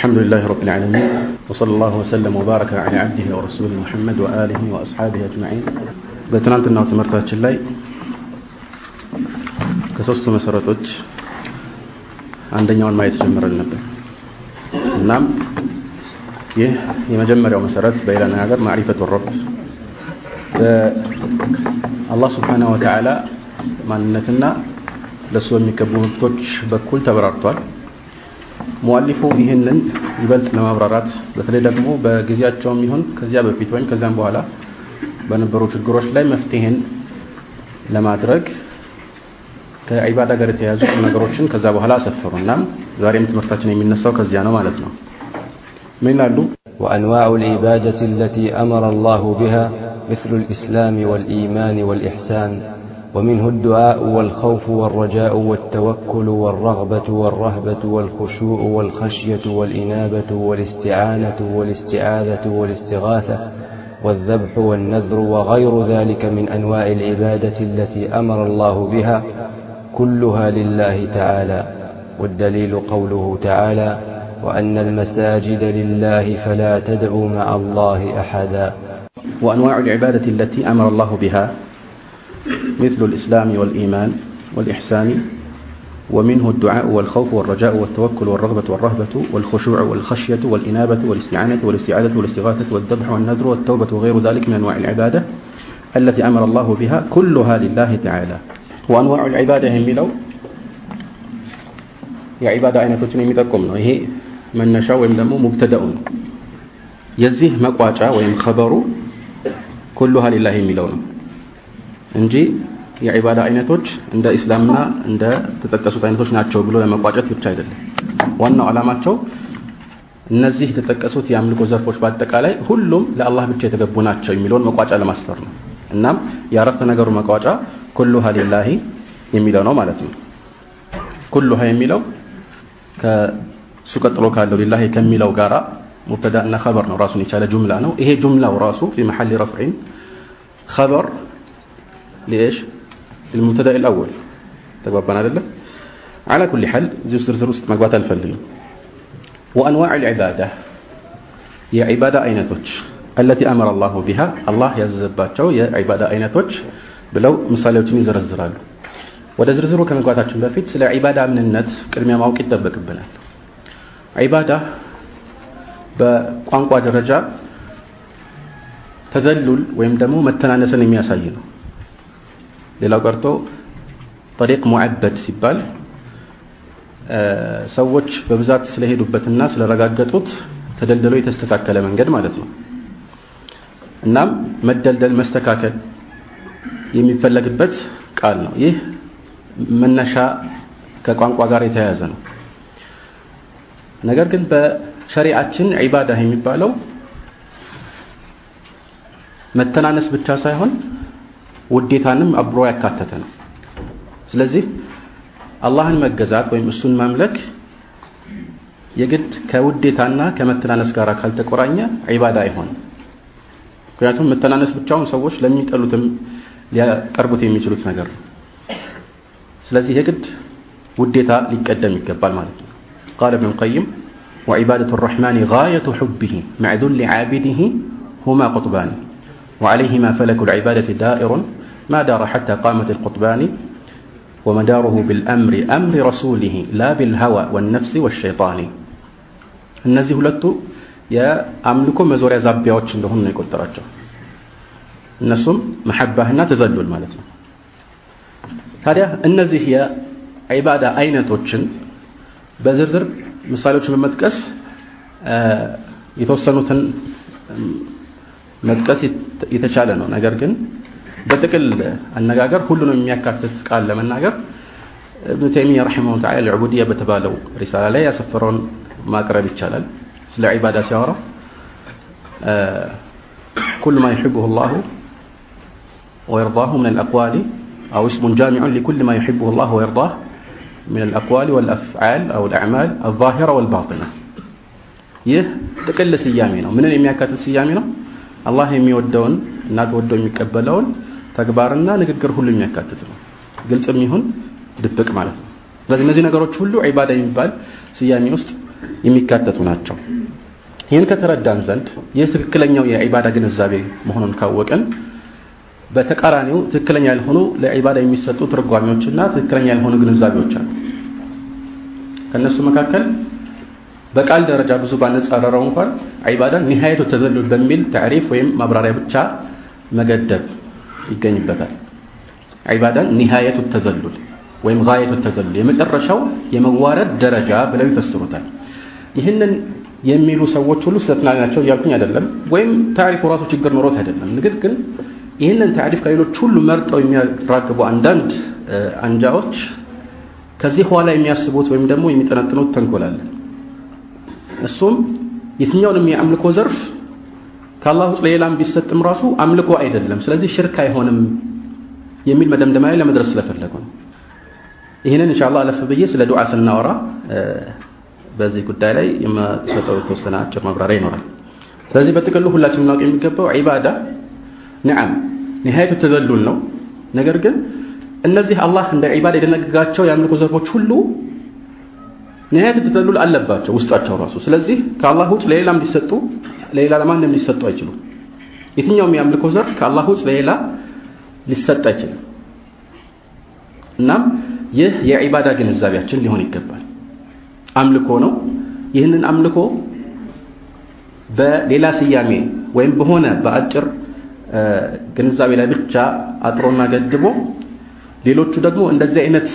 الحمد لله رب العالمين وصلى الله وسلم وبارك على عبده ورسوله محمد وآله وأصحابه أجمعين በትናንትናው ትምህርታችን ላይ ከሶስቱ መሰረቶች አንደኛውን ማየት ጀምረን ነበር እናም ይህ የመጀመሪያው መሰረት በሌላ አነጋገር ማዕሪፈቱ ረብ በአላህ ስብሓንሁ ወተዓላ ማንነትና ለእሱ በሚገቡ መብቶች በኩል ተብራርቷል ሙአሊፉ ይህንን ይበልጥ ለማብራራት በተለይ ደግሞ በጊዜያቸውም ይሁን ከዚያ በፊት ወይም ከዚያም በኋላ በነበሩ ችግሮች ላይ መፍትሄን ለማድረግ ከዒባዳ ጋር የተያያዙ ነገሮችን ከዛ በኋላ አሰፈሩ እናም ዛሬም ትምህርታችን የሚነሳው ከዚያ ነው ማለት ነው ምን ይላሉ وأنواع العبادة التي أمر الله بها مثل الإسلام والإيمان والإحسان ومنه الدعاء والخوف والرجاء والتوكل والرغبة والرهبة والخشوع والخشية والإنابة والاستعانة والاستعاذة والاستغاثة والذبح والنذر وغير ذلك من أنواع العبادة التي أمر الله بها كلها لله تعالى والدليل قوله تعالى وأن المساجد لله فلا تدعوا مع الله أحدا وأنواع العبادة التي أمر الله بها مثل الإسلام والإيمان والإحسان ومنه الدعاء والخوف والرجاء والتوكل والرغبة والرهبة والخشوع والخشية والإنابة والاستعانة والاستعادة والاستغاثة والذبح والنذر والتوبة وغير ذلك من أنواع العبادة التي أمر الله بها كلها لله تعالى. وأنواع العبادة هم لو يا عبادة أين تتني مدكم وهي من نشاء ويمدمو مبتدأ. يزيه مقواجع ويمخبر كلها لله ملون እንጂ የዒባዳ አይነቶች እንደ ኢስላምና እንደ ተጠቀሱት አይነቶች ናቸው ብሎ ለመቋጨት ብቻ አይደለም። ዋናው ዓላማቸው እነዚህ የተጠቀሱት የአምልኮ ዘርፎች በአጠቃላይ ሁሉም ለአላህ ብቻ የተገቡ ናቸው የሚለውን መቋጫ ለማስፈር ነው። እናም የአረፍተ ነገሩ መቋጫ ኩሉሃ ሊላሂ የሚለው ነው ማለት ነው። ኩሉሃ የሚለው ከሱ ቀጥሎ ካለው ሊላሂ ከሚለው ጋራ ሙብተዳ እና ነው ራሱን የቻለ ጁምላ ነው። ይሄ ጁምላው ራሱ ፊ መሐል ረፍዒን ኸበር لإيش؟ للمبتدأ الأول. تبقى عدل على كل حال زي سرسر مقبات الفلل وأنواع العبادة. يا عبادة اينتوتش التي أمر الله بها. الله يزباتشو يا عبادة اينتوتش بلو مثالዎችን ይዘረዝራሉ ወደ ዝርዝሩ ከመግባታችን በፊት ስለ ዒባዳ ምንነት ቅድሚያ ማወቅ ይጠበቅብናል ዒባዳ በቋንቋ ደረጃ ተዘሉል ወይም ደግሞ መተናነስን የሚያሳይ ነው ሌላው ቀርቶ ጠሪቅ ሙዓበድ ሲባል ሰዎች በብዛት ስለሄዱበትና ስለረጋገጡት ተደልድሎ የተስተካከለ መንገድ ማለት ነው። እናም መደልደል መስተካከል የሚፈለግበት ቃል ነው። ይህ መነሻ ከቋንቋ ጋር የተያያዘ ነው። ነገር ግን በሸሪዓችን ዒባዳ የሚባለው መተናነስ ብቻ ሳይሆን ውዴታንም አብሮ ያካተተ ነው ስለዚህ አላህን መገዛት ወይም እሱን ማምለክ የግድ ከውዴታና ከመተናነስ ጋር ካልተቆራኘ ዒባዳ አይሆንም ምክንያቱም መተናነስ ብቻውን ሰዎች ለሚጠሉትም ሊያቀርቡት የሚችሉት ነገር ነው ስለዚህ የግድ ውዴታ ሊቀደም ይገባል ማለት ነው قال ابن القيم وعبادة الرحمن غاية حبه مع ذل عابده هما قطبان وعليهما فلك العبادة دائر ما دار حتى قامت القطبان ومداره بالأمر أمر رسوله لا بالهوى والنفس والشيطان እነዚህ ሁለቱ የአምልኮ መዞሪያ ዛቢያዎች እንደሆኑ ነው የቆጠራቸው እነሱም መሐባህና ተዘሉል ማለት ነው ታዲያ እነዚህ የዒባዳ አይነቶችን በዝርዝር ምሳሌዎችን በመጥቀስ የተወሰኑትን መጥቀስ የተቻለ ነው ነገር ግን በጥቅል አነጋገር ሁሉንም የሚያካትት ቃል ለመናገር እብኑ ተይሚያ ረሒመሁ ተዓላ ልዑቡድያ በተባለው ሪሳላ ላይ ያሰፈረውን ማቅረብ ይቻላል ስለ ዒባዳ ሲያወራ كل ما يحبه الله ويرضاه من الأقوال أو اسم جامع لكل ما يحبه الله ويرضاه من الأقوال والأفعال أو الأعمال الظاهرة والباطنة ይህ ጥቅል ስያሜ ነው ምንን የሚያካትት ስያሜ ነው አላህ የሚወደውን እና ተወደው የሚቀበለውን ተግባርና ንግግር ሁሉ የሚያካትት ነው ግልጽም ይሁን ድብቅ ማለት ነው ስለዚህ እነዚህ ነገሮች ሁሉ ዒባዳ የሚባል ስያሜ ውስጥ የሚካተቱ ናቸው። ይህን ከተረዳን ዘንድ ይህ ትክክለኛው የዒባዳ ግንዛቤ መሆኑን ካወቅን በተቃራኒው ትክክለኛ ያልሆኑ ለዒባዳ የሚሰጡ ትርጓሜዎችና ትክክለኛ ያልሆኑ ግንዛቤዎች አሉ። ከእነሱ መካከል በቃል ደረጃ ብዙ ባነጻረረው እንኳን ዒባዳን ኒሃየቱ ተዘሉል በሚል ታዕሪፍ ወይም ማብራሪያ ብቻ መገደብ ይገኝበታል። ዒባዳን ኒሃየቱ ተዘሉል ወይም ጋየቱ ተዘሉል የመጨረሻው የመዋረድ ደረጃ ብለው ይፈስሩታል። ይህንን የሚሉ ሰዎች ሁሉ ስህተት ናቸው እያልኩኝ አይደለም፣ ወይም ታሪፉ ራሱ ችግር ኖሮት አይደለም። ነገር ግን ይህንን ታሪፍ ከሌሎች ሁሉ መርጠው የሚያራግቡ አንዳንድ አንጃዎች ከዚህ ኋላ የሚያስቡት ወይም ደግሞ የሚጠነጥኑት ተንኮል አለ። እሱም የትኛውንም የአምልኮ ዘርፍ ከአላህ ውጭ ሌላም ቢሰጥም ራሱ አምልኮ አይደለም፣ ስለዚህ ሽርክ አይሆንም የሚል መደምደሚያ ላይ ለመድረስ ስለፈለጉ ነው። ይህንን ኢንሻአላህ አለፍ ብዬ ስለ ዱዓ ስናወራ በዚህ ጉዳይ ላይ የምሰጠው የተወሰነ አጭር ማብራሪያ ይኖራል። ስለዚህ በጥቅሉ ሁላችን ልናውቅ የሚገባው ዒባዳ ነዓም ኒሃየቱ ተዘሉል ነው። ነገር ግን እነዚህ አላህ እንደ ዒባዳ የደነገጋቸው የአምልኮ ዘርፎች ሁሉ ኒሃየቱ ተዘሉል አለባቸው ውስጣቸው ራሱ። ስለዚህ ከአላህ ውጭ ለሌላም ሊሰጡ ለሌላ ለማንም ሊሰጡ አይችሉም። የትኛውም የአምልኮ ዘርፍ ከአላህ ውጭ ለሌላ ሊሰጥ አይችልም። እናም ይህ የዒባዳ ግንዛቤያችን ሊሆን ይገባል። አምልኮ ነው። ይህንን አምልኮ በሌላ ስያሜ ወይም በሆነ በአጭር ግንዛቤ ላይ ብቻ አጥሮና ገድቦ ሌሎቹ ደግሞ እንደዚህ አይነት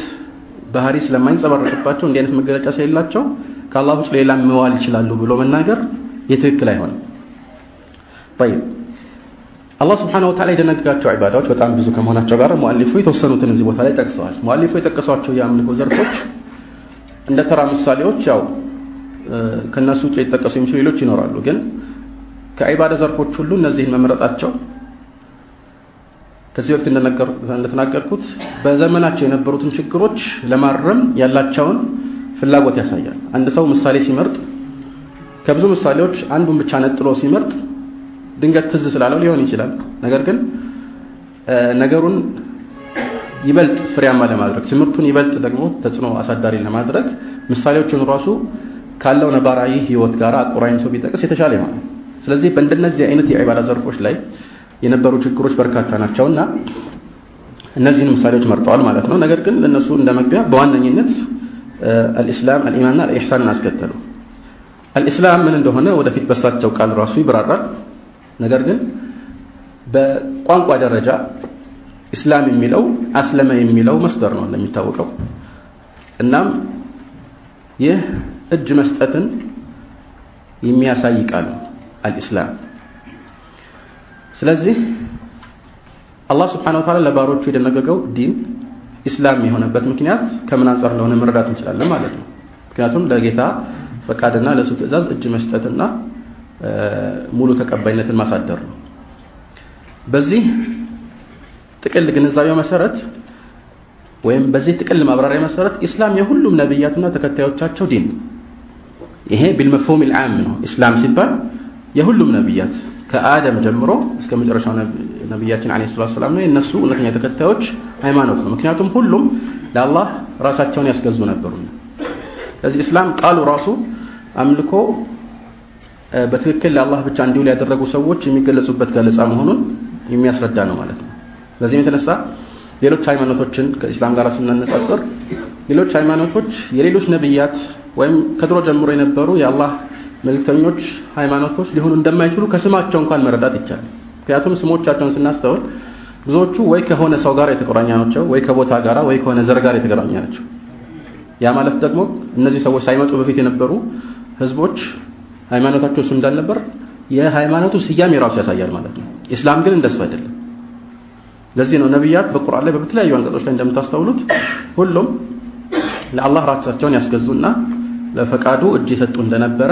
ባህሪ ስለማይንጸባረቅባቸው እንዲህ አይነት መገለጫ ስለሌላቸው ከአላህ ውጭ ሌላ መዋል ይችላሉ ብሎ መናገር የትክክል አይሆንም። طيب አላህ ስብሓነሁ ወተዓላ የደነገጋቸው ዒባዳዎች በጣም ብዙ ከመሆናቸው ጋር ሙአሊፉ የተወሰኑትን እዚህ ቦታ ላይ ጠቅሰዋል። ሙአሊፉ የጠቀሷቸው የአምልኮ ዘርፎች እንደ ተራ ምሳሌዎች ያው ከነሱ ውጭ ሊጠቀሱ የሚችሉ ሌሎች ይኖራሉ። ግን ከዒባዳ ዘርፎች ሁሉ እነዚህን መምረጣቸው ከዚህ በፊት እንደተናገርኩት በዘመናቸው የነበሩትን ችግሮች ለማረም ያላቸውን ፍላጎት ያሳያል። አንድ ሰው ምሳሌ ሲመርጥ ከብዙ ምሳሌዎች አንዱን ብቻ ነጥሎ ሲመርጥ ድንገት ትዝ ስላለው ሊሆን ይችላል። ነገር ግን ነገሩን ይበልጥ ፍሬያማ ለማድረግ ትምህርቱን ይበልጥ ደግሞ ተጽዕኖ አሳዳሪ ለማድረግ ምሳሌዎቹን ራሱ ካለው ነባራዊ ህይወት ጋር አቆራኝቶ ቢጠቅስ የተሻለ ይሆናል። ስለዚህ በእንደነዚህ አይነት የዒባዳ ዘርፎች ላይ የነበሩ ችግሮች በርካታ ናቸውና እነዚህን ምሳሌዎች መርጠዋል ማለት ነው። ነገር ግን ለነሱ እንደ መግቢያ በዋነኝነት አልኢስላም አልኢማንና አልኢሕሳንን አስከተሉ። አልኢስላም ምን እንደሆነ ወደፊት በሳቸው ቃል ራሱ ይብራራል። ነገር ግን በቋንቋ ደረጃ ኢስላም የሚለው አስለመ የሚለው መስደር ነው እንደሚታወቀው። እናም ይህ እጅ መስጠትን የሚያሳይ ቃል ነው አልኢስላም። ስለዚህ አላህ ስብሓነሁ ወተዓላ ለባሮቹ የደነገገው ዲን ኢስላም የሆነበት ምክንያት ከምን አንጻር እንደሆነ መረዳት እንችላለን ማለት ነው። ምክንያቱም ለጌታ ፈቃድና ለሱ ትእዛዝ እጅ መስጠትና ሙሉ ተቀባይነትን ማሳደር ነው። በዚህ ጥቅል ግንዛቤው መሰረት ወይም በዚህ ጥቅል ማብራሪያ መሰረት ኢስላም የሁሉም ነብያትና ተከታዮቻቸው ዲን ይሄ ቢልመፍሁም ልዓም ነው። ኢስላም ሲባል የሁሉም ነብያት ከአደም ጀምሮ እስከ መጨረሻው ነብያችን አለይሂ ሰላቱ ሰላም ነው የነሱ እውነተኛ ተከታዮች ሃይማኖት ነው። ምክንያቱም ሁሉም ለአላህ ራሳቸውን ያስገዙ ነበሩና። ስለዚህ ኢስላም ቃሉ ራሱ አምልኮ በትክክል ለአላህ ብቻ እንዲውል ያደረጉ ሰዎች የሚገለጹበት ገለጻ መሆኑን የሚያስረዳ ነው ማለት ነው። በዚህም የተነሳ ሌሎች ሃይማኖቶችን ከኢስላም ጋር ስናነጻጽር ሌሎች ሃይማኖቶች የሌሎች ነብያት ወይም ከድሮ ጀምሮ የነበሩ የአላህ መልእክተኞች ሃይማኖቶች ሊሆኑ እንደማይችሉ ከስማቸው እንኳን መረዳት ይቻላል። ምክንያቱም ስሞቻቸውን ስናስተውል ብዙዎቹ ወይ ከሆነ ሰው ጋር የተቆራኘ ናቸው፣ ወይ ከቦታ ጋር፣ ወይ ከሆነ ዘር ጋር የተገናኘ ናቸው። ያ ማለት ደግሞ እነዚህ ሰዎች ሳይመጡ በፊት የነበሩ ህዝቦች ሃይማኖታቸው እሱ እንዳልነበር የሃይማኖቱ ስያሜ ራሱ ያሳያል ማለት ነው። ኢስላም ግን እንደሱ አይደለም። ለዚህ ነው ነቢያት በቁርአን ላይ በተለያዩ አንቀጾች ላይ እንደምታስተውሉት ሁሉም ለአላህ ራሳቸውን ያስገዙና ለፈቃዱ እጅ የሰጡ እንደነበረ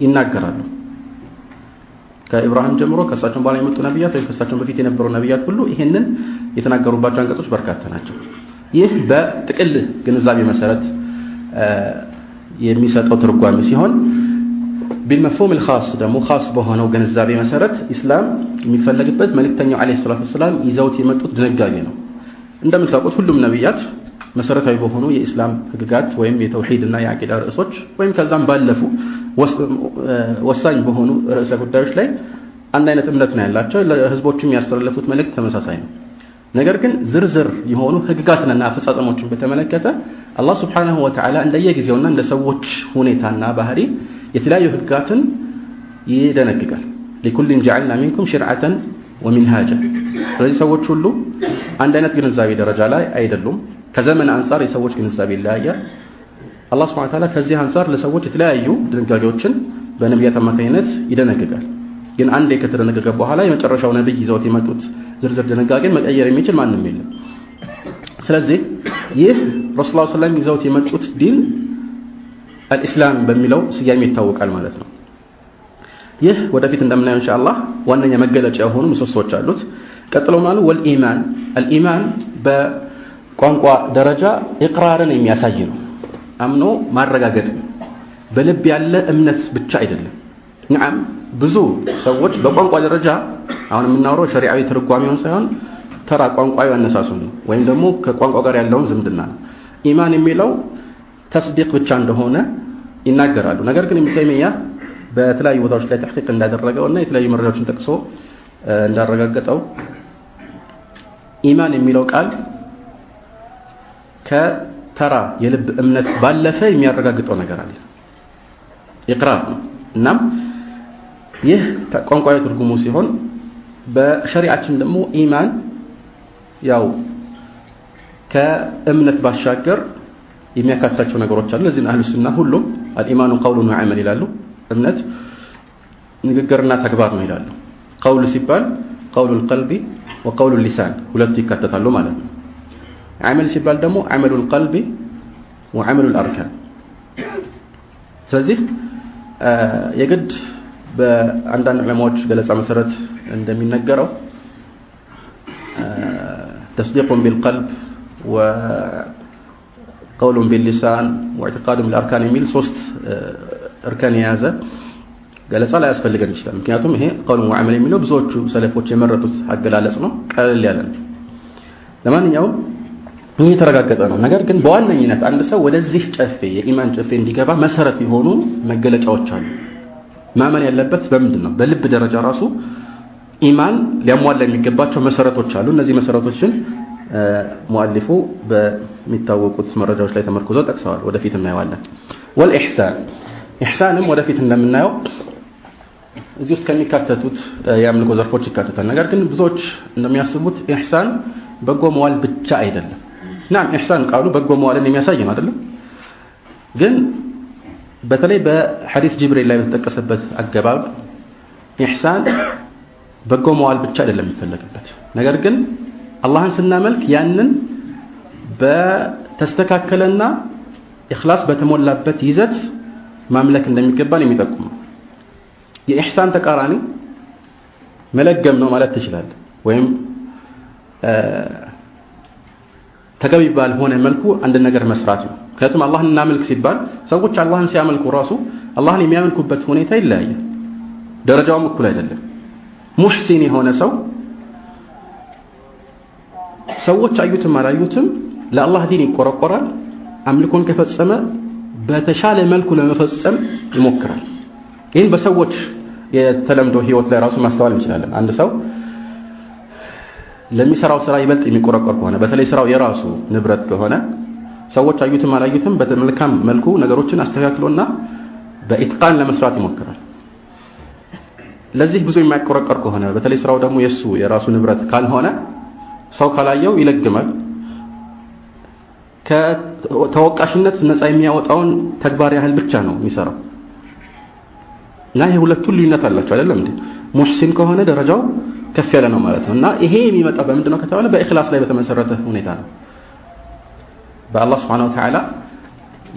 ይናገራሉ። ከኢብራሂም ጀምሮ ከእሳቸው በኋላ የመጡ ነቢያት ወይም ከእሳቸው በፊት የነበሩ ነቢያት ሁሉ ይህንን የተናገሩባቸው አንቀጾች በርካታ ናቸው። ይህ በጥቅል ግንዛቤ መሰረት የሚሰጠው ትርጓሜ ሲሆን ቢልመፍሁም ልኻስ ደግሞ ኻስ በሆነው ግንዛቤ መሰረት ኢስላም የሚፈለግበት መልእክተኛው ዓለይሂ ሰላቱ ወሰላም ይዘውት የመጡት ድንጋጌ ነው። እንደምታውቁት ሁሉም ነቢያት መሰረታዊ በሆኑ የኢስላም ህግጋት ወይም የተውሂድ እና የአቂዳ ርዕሶች ወይም ከዛም ባለፉ ወሳኝ በሆኑ ርዕሰ ጉዳዮች ላይ አንድ አይነት እምነት ነው ያላቸው። ለህዝቦቹ የሚያስተላለፉት መልእክት ተመሳሳይ ነው። ነገር ግን ዝርዝር የሆኑ ህግጋትንና አፈጻጸሞችን በተመለከተ አላህ ስብሓነሁ ወተዓላ እንደየጊዜውና እንደ ሰዎች ሁኔታና ባህሪ የተለያዩ ህግጋትን ይደነግጋል። ሊኩልን ጀዐልና ሚንኩም ሽርዓተን ወሚንሃጀ። ስለዚህ ሰዎች ሁሉ አንድ አይነት ግንዛቤ ደረጃ ላይ አይደሉም። ከዘመን አንጻር የሰዎች ግንዛቤ ይለያያል። አላህ ስብሐነ ወተዓላ ከዚህ አንጻር ለሰዎች የተለያዩ ድንጋጌዎችን በነቢያት አማካኝነት ይደነግጋል። ግን አንዴ ከተደነገገ በኋላ የመጨረሻው ነብይ ይዘውት የመጡት ዝርዝር ድንጋጌን መቀየር የሚችል ማንም የለም። ስለዚህ ይህ ረሱል ላ ሰለም ይዘውት የመጡት ዲን አልኢስላም በሚለው ስያሜ ይታወቃል ማለት ነው። ይህ ወደፊት እንደምናየው ኢንሻአላህ ዋነኛ መገለጫ የሆኑ ምሰሶዎች አሉት። ቀጥሎ ማለት ወልኢማን አልኢማን በቋንቋ ደረጃ ኢቅራርን የሚያሳይ ነው። አምኖ ማረጋገጥ በልብ ያለ እምነት ብቻ አይደለም። ነዓም ብዙ ሰዎች በቋንቋ ደረጃ አሁን የምናወራው ሸሪዓዊ ትርጓሜውን ሳይሆን ተራ ቋንቋዊ አነሳሱን ነው፣ ወይም ደግሞ ከቋንቋ ጋር ያለውን ዝምድና ነው። ኢማን የሚለው ተስዲቅ ብቻ እንደሆነ ይናገራሉ። ነገር ግን ኢብኑ ተይሚያ በተለያዩ ቦታዎች ላይ ተሕቂቅ እንዳደረገው እና የተለያዩ መረጃዎችን ጠቅሶ እንዳረጋገጠው ኢማን የሚለው ቃል ከተራ የልብ እምነት ባለፈ የሚያረጋግጠው ነገር አለ። ኢቅራር ነው። እናም ይህ ቋንቋዊ ትርጉሙ ሲሆን በሸሪዓችን ደግሞ ኢማን ያው ከእምነት ባሻገር የሚያካትታቸው ነገሮች አሉ። ለዚህ አህሉ ሱና ሁሉም አልኢማኑ ቀውሉን ወዐመል ይላሉ። እምነት ንግግርና ተግባር ነው ይላሉ። ቀውል ሲባል ቀውሉል ቀልቢ ወቀውሉል ሊሳን ሁለቱ ይካተታሉ ማለት ነው። ዐመል ሲባል ደግሞ ዐመሉል ቀልቢ ወዐመሉል አርካን። ስለዚህ የግድ በአንዳንድ ዑለማዎች ገለጻ መሰረት እንደሚነገረው ተስዲቁን ቢልቀልብ ወቀውሉን ቢልሊሳን ወኢዕቲቃዱን ቢልአርካን የሚል ሶስት እርከን የያዘ ገለጻ ላይ ያስፈልገን ይችላል። ምክንያቱም ይሄ ቀውሉን ወዐመል የሚለው ብዙዎቹ ሰለፎች የመረጡት አገላለጽ ነው፣ ቀለል ያለ ነው። ለማንኛውም ይህ የተረጋገጠ ነው። ነገር ግን በዋነኝነት አንድ ሰው ወደዚህ ጨፌ የኢማን ጨፌ እንዲገባ መሰረት የሆኑ መገለጫዎች አሉ። ማመን ያለበት በምንድን ነው? በልብ ደረጃ ራሱ ኢማን ሊያሟላ የሚገባቸው መሰረቶች አሉ። እነዚህ መሰረቶችን ሙአሊፉ በሚታወቁት መረጃዎች ላይ ተመርኩዘው ጠቅሰዋል። ወደፊት እናየዋለን። ወልኢሕሳን ኢሕሳንም ወደፊት እንደምናየው እዚህ ውስጥ ከሚካተቱት የአምልኮ ዘርፎች ይካተታል። ነገር ግን ብዙዎች እንደሚያስቡት ኢሕሳን በጎ መዋል ብቻ አይደለም። ናም ኢሕሳን ቃሉ በጎ መዋልን የሚያሳይ ነው አይደለም። ግን በተለይ በሐዲስ ጅብሪል ላይ በተጠቀሰበት አገባብ ኢሕሳን በጎ መዋል ብቻ አይደለም የሚፈለግበት። ነገር ግን አላህን ስናመልክ ያንን በተስተካከለና ኢኽላስ በተሞላበት ይዘት ማምለክ እንደሚገባን የሚጠቁም ነው። የኢሕሳን ተቃራኒ መለገም ነው ማለት ትችላለህ። ወይም ተገቢ ባልሆነ መልኩ አንድ ነገር መስራት ነው። ምክንያቱም አላህን እናመልክ ሲባል ሰዎች አላህን ሲያመልኩ ራሱ አላህን የሚያመልኩበት ሁኔታ ይለያያል። ደረጃውም እኩል አይደለም። ሙሕሲን የሆነ ሰው ሰዎች አዩትም አላዩትም ለአላህ ዲን ይቆረቆራል። አምልኮን ከፈጸመ በተሻለ መልኩ ለመፈጸም ይሞክራል። ይህን በሰዎች የተለምዶ ህይወት ላይ ራሱ ማስተዋል እንችላለን። አንድ ሰው ለሚሰራው ስራ ይበልጥ የሚቆረቆር ከሆነ በተለይ ስራው የራሱ ንብረት ከሆነ ሰዎች አዩትም አላዩትም በመልካም መልኩ ነገሮችን አስተካክሎና በኢትቃን ለመስራት ይሞክራል። ለዚህ ብዙ የማይቆረቆር ከሆነ በተለይ ስራው ደግሞ የሱ የራሱ ንብረት ካልሆነ ሰው ካላየው ይለግማል። ከተወቃሽነት ነፃ የሚያወጣውን ተግባር ያህል ብቻ ነው የሚሰራው እና ይሄ ሁለቱ ልዩነት አላቸው አይደለም እንዴ? ሙሕሲን ከሆነ ደረጃው ከፍ ያለ ነው ማለት ነው። እና ይሄ የሚመጣው በምንድን ነው ከተባለ በኢኽላስ ላይ በተመሰረተ ሁኔታ ነው። በአላህ ስብሐነሁ ወተዓላ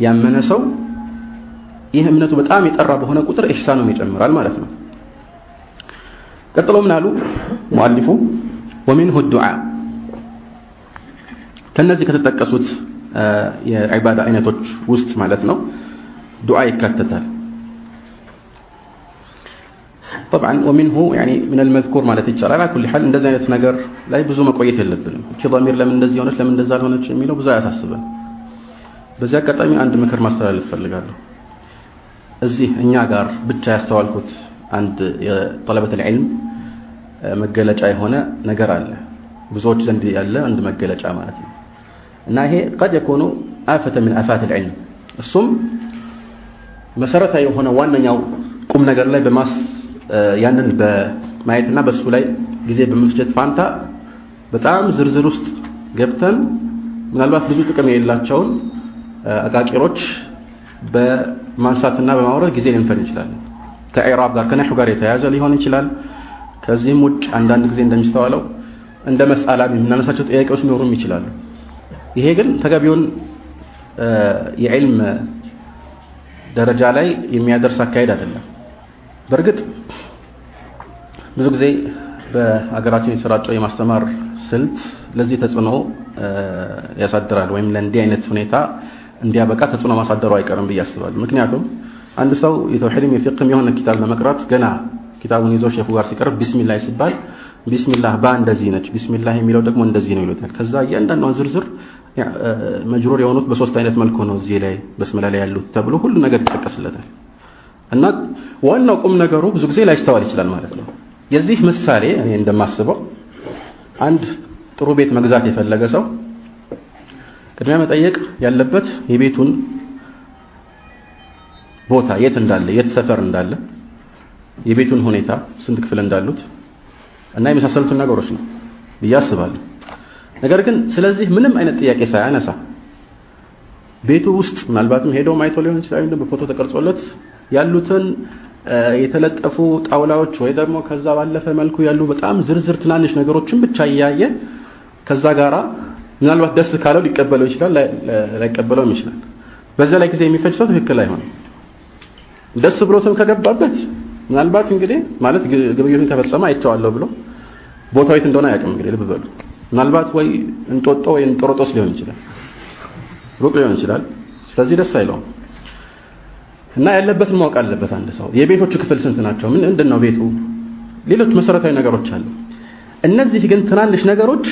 ያመነ ሰው ይህ እምነቱ በጣም የጠራ በሆነ ቁጥር ኢሕሳኑም ይጨምራል ማለት ነው። ቀጥሎ ምን አሉ ሙአሊፉ ወሚንሁ ዱዓ ከነዚህ ከተጠቀሱት የዒባዳ አይነቶች ውስጥ ማለት ነው ዱዓ ይካተታል። طبعا ومنه يعني من المذكور ማለት ይቻላል على كل حال እንደዚህ አይነት ነገር ላይ ብዙ መቆየት የለብንም እቺ ضمير ለምን እንደዚህ ሆነች ለምን እንደዛ አልሆነች የሚለው ብዙ አያሳስበን በዚህ አጋጣሚ አንድ ምክር ማስተላለፍ ፈልጋለሁ እዚህ እኛ ጋር ብቻ ያስተዋልኩት አንድ የጠለበት العلم መገለጫ የሆነ ነገር አለ ብዙዎች ዘንድ ያለ አንድ መገለጫ ማለት ነው እና ይሄ قد يكون آفة من آفات العلم እሱም መሰረታዊ የሆነ ዋነኛው ቁም ነገር ላይ በማስ ያንን በማየትና በሱ ላይ ጊዜ በመፍጀት ፋንታ በጣም ዝርዝር ውስጥ ገብተን ምናልባት ብዙ ጥቅም የሌላቸውን አቃቂሮች በማንሳትና በማውረድ ጊዜ ልንፈጅ እንችላለን። ከኢራብ ጋር ከነሑ ጋር የተያያዘ ሊሆን ይችላል። ከዚህም ውጭ አንዳንድ ጊዜ እንደሚስተዋለው እንደ መስአላ የምናነሳቸው ጥያቄዎች ሊኖሩም ይችላሉ። ይሄ ግን ተገቢውን የዕልም ደረጃ ላይ የሚያደርስ አካሄድ አይደለም በእርግጥ ብዙ ጊዜ በሀገራችን የተሰራጨው የማስተማር ስልት ለዚህ ተጽዕኖ ያሳድራል ወይም ለእንዲህ አይነት ሁኔታ እንዲያበቃ ተጽዕኖ ማሳደሩ አይቀርም ብዬ አስባለሁ። ምክንያቱም አንድ ሰው የተውሂድም የፊቅም የሆነ ኪታብ ለመቅራት ገና ኪታቡን ይዞ ሼኹ ጋር ሲቀርብ ቢስሚላህ ሲባል ቢስሚላህ ባ እንደዚህ ነች ቢስሚላህ የሚለው ደግሞ እንደዚህ ነው ይሉታል። ከዛ እያንዳንዷን ዝርዝር መጅሩር የሆኑት በሶስት አይነት መልኩ ነው እዚህ ላይ በስመላ ላይ ያሉት ተብሎ ሁሉ ነገር ይጠቀስለታል እና ዋናው ቁም ነገሩ ብዙ ጊዜ ላይስተዋል ይችላል ማለት ነው። የዚህ ምሳሌ እኔ እንደማስበው አንድ ጥሩ ቤት መግዛት የፈለገ ሰው ቅድሚያ መጠየቅ ያለበት የቤቱን ቦታ የት እንዳለ የት ሰፈር እንዳለ የቤቱን ሁኔታ ስንት ክፍል እንዳሉት እና የመሳሰሉትን ነገሮች ነው ብዬ አስባለሁ። ነገር ግን ስለዚህ ምንም አይነት ጥያቄ ሳያነሳ ቤቱ ውስጥ ምናልባትም ሄዶ ማይቶ ሊሆን ይችላል በፎቶ ተቀርጾለት ያሉትን የተለጠፉ ጣውላዎች ወይ ደግሞ ከዛ ባለፈ መልኩ ያሉ በጣም ዝርዝር ትናንሽ ነገሮችን ብቻ እያየ ከዛ ጋራ ምናልባት ደስ ካለው ሊቀበለው ይችላል ላይቀበለውም ይችላል። በዛ ላይ ጊዜ የሚፈጅ ሰው ትክክል አይሆንም። ደስ ብሎትም ከገባበት ምናልባት እንግዲህ ማለት ግብይቱን ከፈጸመ አይቼዋለሁ ብሎ ቦታው የት እንደሆነ አያውቅም እንግዲህ ልብ በሉ። ምናልባት ወይ እንጦጦ ወይ እንጦሮጦስ ሊሆን ይችላል ሩቅ ሊሆን ይችላል። ስለዚህ ደስ አይለውም እና ያለበትን ማወቅ አለበት አንድ ሰው። የቤቶቹ ክፍል ስንት ናቸው? ምን ምንድን ነው ቤቱ? ሌሎች መሰረታዊ ነገሮች አሉ። እነዚህ ግን ትናንሽ ነገሮች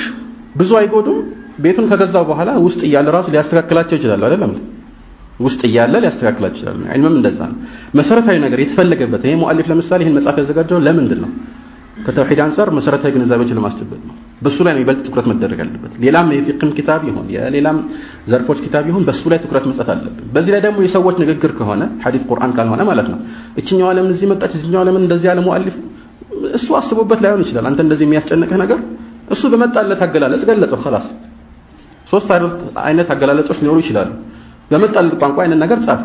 ብዙ አይጎዱም። ቤቱን ከገዛው በኋላ ውስጥ እያለ ራሱ ሊያስተካክላቸው ይችላሉ አይደለም ውስጥ እያለ ሊያስተካክላቸው ይችላሉ። ዒልምም እንደዛ ነው። መሰረታዊ ነገር የተፈለገበት ይሄ ሙአሊፍ ለምሳሌ ይህን መጽሐፍ ያዘጋጀው ለምንድን ነው? ከተውሂድ አንጻር መሰረታዊ ግንዛቤዎችን ለማስጨበጥ ነው በሱ ላይ ነው ይበልጥ ትኩረት መደረግ አለበት ሌላም የፊቅም ኪታብ ይሁን የሌላም ዘርፎች ኪታብ ይሁን በሱ ላይ ትኩረት መስጠት አለብን በዚህ ላይ ደግሞ የሰዎች ንግግር ከሆነ ሐዲስ ቁርአን ካልሆነ ማለት ነው እችኛዋ ለምን እዚህ መጣች እችኛዋ ለምን እንደዚህ ያለ ሙአሊፍ እሱ አስቦበት ላይሆን ይችላል አንተ እንደዚህ የሚያስጨንቅህ ነገር እሱ በመጣለት አገላለጽ ገለጸው خلاص ሶስት አይነት አገላለጾች ሊኖሩ ይችላሉ በመጣለት ቋንቋ አይነት ነገር ጻፍ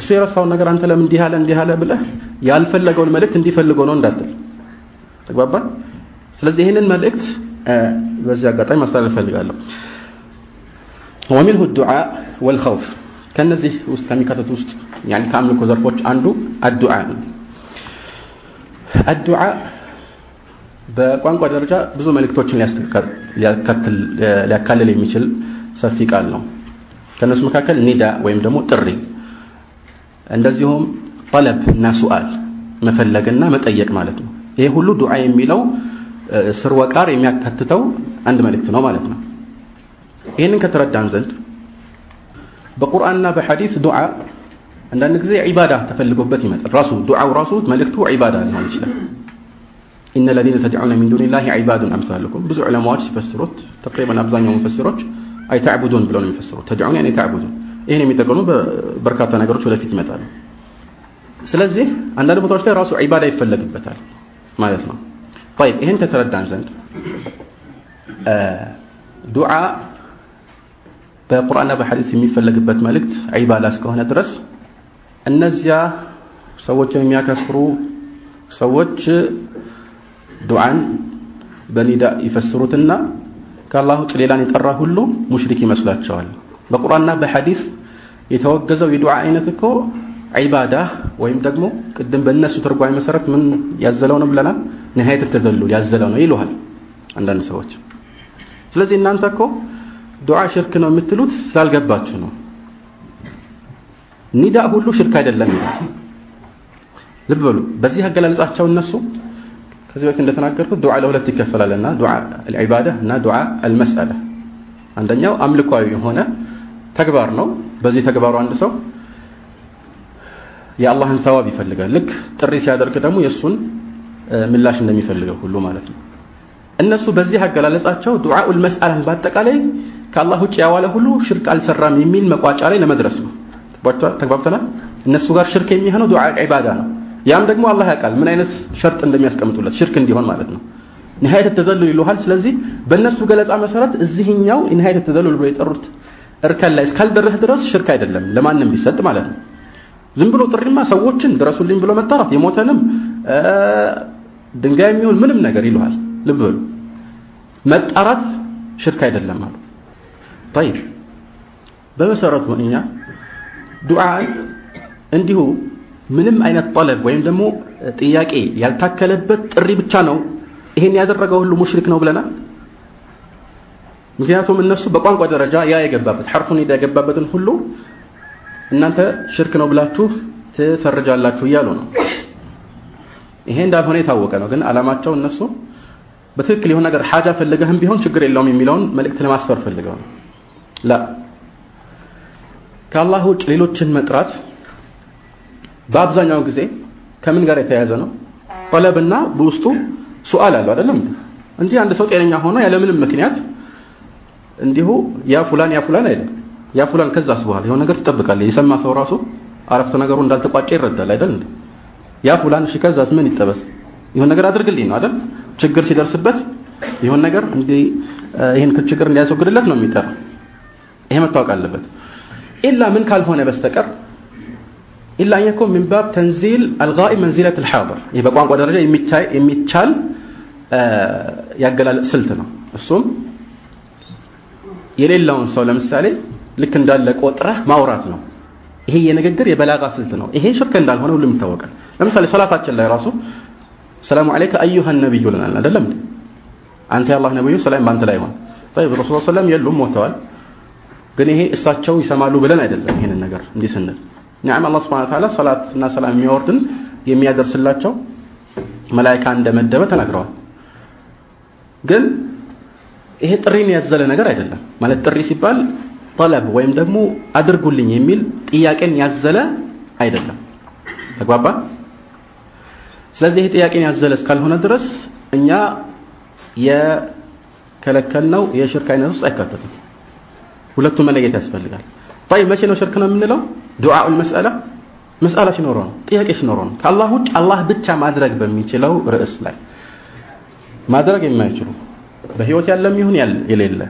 እሱ የረሳውን ነገር አንተ ለምን እንዲህ አለ እንዲህ አለ ብለህ ያልፈለገውን መልእክት እንዲፈልገው ነው እንዳትል ተግባባ ስለዚህ ይህንን መልእክት በዚህ አጋጣሚ ማስተላለፍ ፈልጋለሁ ወሚንሁ ዱዓ ወልኸውፍ ከነዚህ ውስጥ ከሚካተት ውስጥ ያኔ ከአምልኮ ዘርፎች አንዱ አዱዓ ነው። አዱዓ በቋንቋ ደረጃ ብዙ መልእክቶችን ሊያካልል የሚችል ሰፊ ቃል ነው። ከነሱ መካከል ኒዳ ወይም ደግሞ ጥሪ እንደዚሁም ጠለብ እና ሱአል መፈለግና መጠየቅ ማለት ነው። ይሄ ሁሉ ዱዓ የሚለው ስርወ ቃር የሚያካትተው አንድ መልእክት ነው ማለት ነው። ይህንን ከተረዳን ዘንድ በቁርአንና በሐዲስ ዱዓ አንዳንድ ጊዜ ዒባዳ ተፈልጎበት ይመጣል። ራሱ ዱዓው ራሱ መልእክቱ ዒባዳ ሊሆን ይችላል። ኢነ ለዚነ ተድዑነ ሚን ዱኒላሂ ዒባዱን አምሳልኩም ብዙ ዑለማዎች ሲፈስሩት ተቅሪበን አብዛኛው ሙፈሲሮች አይ ተዕቡዱን ብለው ነው የሚፈስሩት። ተድዑን ያኔ ተዕቡዱን። ይህን የሚጠቀሙ በርካታ ነገሮች ወደፊት ይመጣሉ። ስለዚህ አንዳንድ ቦታዎች ላይ ራሱ ዒባዳ ይፈለግበታል ማለት ነው طيب ይህን ከተረዳን ዘንድ ዱዓ በቁርአንና በሐዲስ የሚፈለግበት መልእክት ዒባዳ እስከሆነ ድረስ እነዚያ ሰዎችን የሚያከፍሩ ሰዎች ዱዓን በኒዳ ይፈስሩትና ከአላህ ውጭ ሌላን የጠራ ሁሉ ሙሽሪክ ይመስላቸዋል በቁርአንና በሐዲስ የተወገዘው የዱዓ አይነት እኮ ዒባዳ ወይም ደግሞ ቅድም በእነሱ ትርጓሜ መሰረት ምን ያዘለው ነው ብለናል ንሃየት ተዘሉል ያዘለው ነው ይሉሃል አንዳንድ ሰዎች። ስለዚህ እናንተ እኮ ዱዓ ሽርክ ነው የምትሉት ስላልገባችሁ ነው። ኒዳ ሁሉ ሽርክ አይደለም ይላል። ልብ በሉ በዚህ አገላለጻቸው እነሱ ከዚህ በፊት እንደተናገርኩት ዱዓ ለሁለት ይከፈላልና ዱዓ አልዒባዳ እና ዱዓ አልመስአላ አንደኛው አምልኳዊ የሆነ ተግባር ነው። በዚህ ተግባሩ አንድ ሰው የአላህን ተዋብ ይፈልጋል። ልክ ጥሪ ሲያደርግ ደግሞ የእሱን ምላሽ እንደሚፈልገው ሁሉ ማለት ነው። እነሱ በዚህ አገላለጻቸው ዱዓኡል መስአላን በአጠቃላይ ከአላህ ውጭ ያዋለ ሁሉ ሽርክ አልሰራም የሚል መቋጫ ላይ ለመድረስ ነው። ተግባብተናል? እነሱ ጋር ሽርክ የሚሆነው ዱዓ ዒባዳ ነው። ያም ደግሞ አላህ ያውቃል ምን አይነት ሸርጥ እንደሚያስቀምጡለት ሽርክ እንዲሆን ማለት ነው። ንሃየት ተዘሉል ይሉሃል። ስለዚህ በእነሱ ገለጻ መሰረት እዚህኛው ንሃየት ተዘሉል ብሎ የጠሩት እርከን ላይ እስካልደረስ ድረስ ሽርክ አይደለም ለማንም ቢሰጥ ማለት ነው። ዝም ብሎ ጥሪማ ሰዎችን ድረሱልኝ ብሎ መጣራት የሞተንም ድንጋይ የሚሆን ምንም ነገር ይሉሃል ልብ በሉ መጣራት ሽርክ አይደለም አሉ طيب በመሰረቱ እኛ ዱዓ እንዲሁ ምንም አይነት ጠለብ ወይም ደግሞ ጥያቄ ያልታከለበት ጥሪ ብቻ ነው ይሄን ያደረገው ሁሉ ሙሽሪክ ነው ብለናል ምክንያቱም እነሱ በቋንቋ ደረጃ ያ የገባበት ሐርፉን የገባበትን ሁሉ እናንተ ሽርክ ነው ብላችሁ ትፈርጃላችሁ እያሉ ነው ይሄ እንዳልሆነ የታወቀ ነው። ግን አላማቸው እነሱ በትክክል የሆነ ነገር ሐጃ ፈልገህም ቢሆን ችግር የለውም የሚለውን መልእክት ለማስፈር ፈልገው ነው። ላ ከአላህ ውጭ ሌሎችን መጥራት በአብዛኛው ጊዜ ከምን ጋር የተያያዘ ነው? ጠለብና በውስጡ ሱአል አለው አይደለም? እንጂ አንድ ሰው ጤነኛ ሆኖ ያለምንም ምክንያት እንዲሁ ያ ፉላን ያ ፉላን አይደለም ያ ፉላን ከዛስ በኋላ የሆነ ነገር ትጠብቃለህ። የሰማ ሰው ራሱ አረፍተ ነገሩ እንዳልተቋጨ ይረዳል አይደል እንዴ ያ ፉላን እሺ ከዛስ ምን ይጠበስ? ይሁን ነገር አድርግልኝ ነው አይደል? ችግር ሲደርስበት ይሁን ነገር እንዲ ይህን ችግር እንዲያስወግድለት ነው የሚጠራው። ይሄ መታወቅ አለበት። ኢላ ምን ካልሆነ በስተቀር ኢላ የኩን ሚን ባብ ተንዚል አልጋኢብ መንዚለት አልሓድር ይህ በቋንቋ ደረጃ የሚቻል ያገላለጽ ስልት ነው። እሱም የሌላውን ሰው ለምሳሌ ልክ እንዳለ ቆጥረህ ማውራት ነው ይሄ የንግግር የበላጋ ስልት ነው ይሄ ሽርክ እንዳልሆነ ሁሉም ይታወቃል ለምሳሌ ሰላታችን ላይ ራሱ ሰላሙ አለይከ አዩሃ ነቢዩ ልናል አይደለም አንተ የአላህ ነብዩ ሰላም በአንተ ላይ ይሆን طيب ረሱል ሰለም የሉም ሞተዋል ግን ይሄ እሳቸው ይሰማሉ ብለን አይደለም ይሄንን ነገር እንዲህ ስንል ኒዓም አላህ Subhanahu Ta'ala ሰላት እና ሰላም የሚያወርድን የሚያደርስላቸው መላእክት እንደመደበ ተናግረዋል ግን ይሄ ጥሪን ያዘለ ነገር አይደለም ማለት ጥሪ ሲባል ጠለብ ወይም ደግሞ አድርጉልኝ የሚል ጥያቄን ያዘለ አይደለም። ተግባባ። ስለዚህ ይህ ጥያቄን ያዘለ እስካልሆነ ድረስ እኛ የከለከልነው የሽርክ አይነት ውስጥ አይካተትም። ሁለቱ መለየት ያስፈልጋል። ይ መቼ ነው ሽርክ ነው የምንለው? ዱዓኡል መስአላ መስአላ ሲኖረው ነው፣ ጥያቄ ሲኖረው ነው። ከአላህ ውጭ አላህ ብቻ ማድረግ በሚችለው ርዕስ ላይ ማድረግ የማይችሉ በህይወት ያለም ይሁን የሌለ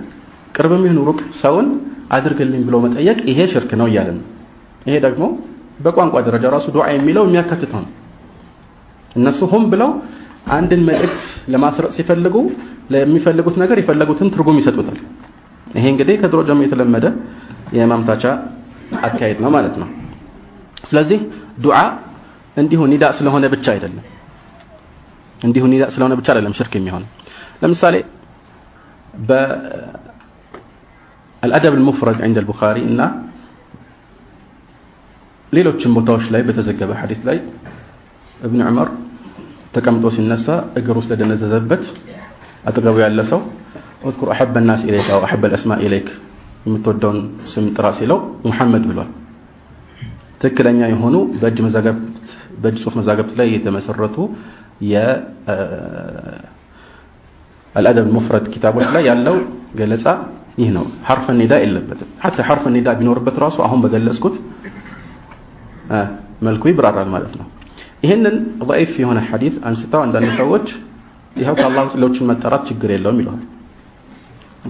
ቅርብም ይሁን ሩቅ ሰውን አድርግልኝ ብሎ መጠየቅ ይሄ ሽርክ ነው እያለ ነው። ይሄ ደግሞ በቋንቋ ደረጃ ራሱ ዱዓ የሚለው የሚያካትተው ነው እነሱ ሆን ብለው አንድን መልእክት ለማስረጥ ሲፈልጉ ለሚፈልጉት ነገር የፈለጉትን ትርጉም ይሰጡታል ይሄ እንግዲህ ከድሮ ጀምሮ የተለመደ የማምታቻ አካሄድ ነው ማለት ነው ስለዚህ ዱዓ እንዲሁ ኒዳ ስለሆነ ብቻ አይደለም እንዲሁ ኒዳ ስለሆነ ብቻ አይደለም ሽርክ የሚሆነው ለምሳሌ በአልአደብ المفرد عند البخاري እና ሌሎችም ቦታዎች ላይ በተዘገበ ሐዲስ ላይ ኢብን ዑመር ተቀምጦ ሲነሳ እግሩ ስለደነዘዘበት አጠገቡ ያለ ሰው اذكر أحب الناس إليك أو أحب الأسماء إليك የምትወደውን ስም ጥራ ሲለው ሙሐመድ ብሏል። ትክክለኛ የሆኑ በእጅ መዛገብት በእጅ ጽሁፍ መዛገብት ላይ የተመሰረቱ የአልአደብ ሙፍረድ ኪታቦች ላይ ያለው ገለጻ ይህ ነው። ሐርፈ ኒዳ የለበትም። ሐታ ሐርፈ ኒዳ ቢኖርበት ራሱ አሁን በገለጽኩት መልኩ ይብራራል ማለት ነው ይህንን ضعيف የሆነ ሐዲስ አንስተው አንዳንድ ሰዎች ይኸው ከአላህ ውጭ ሌሎችን መጠራት ችግር የለውም ይለዋል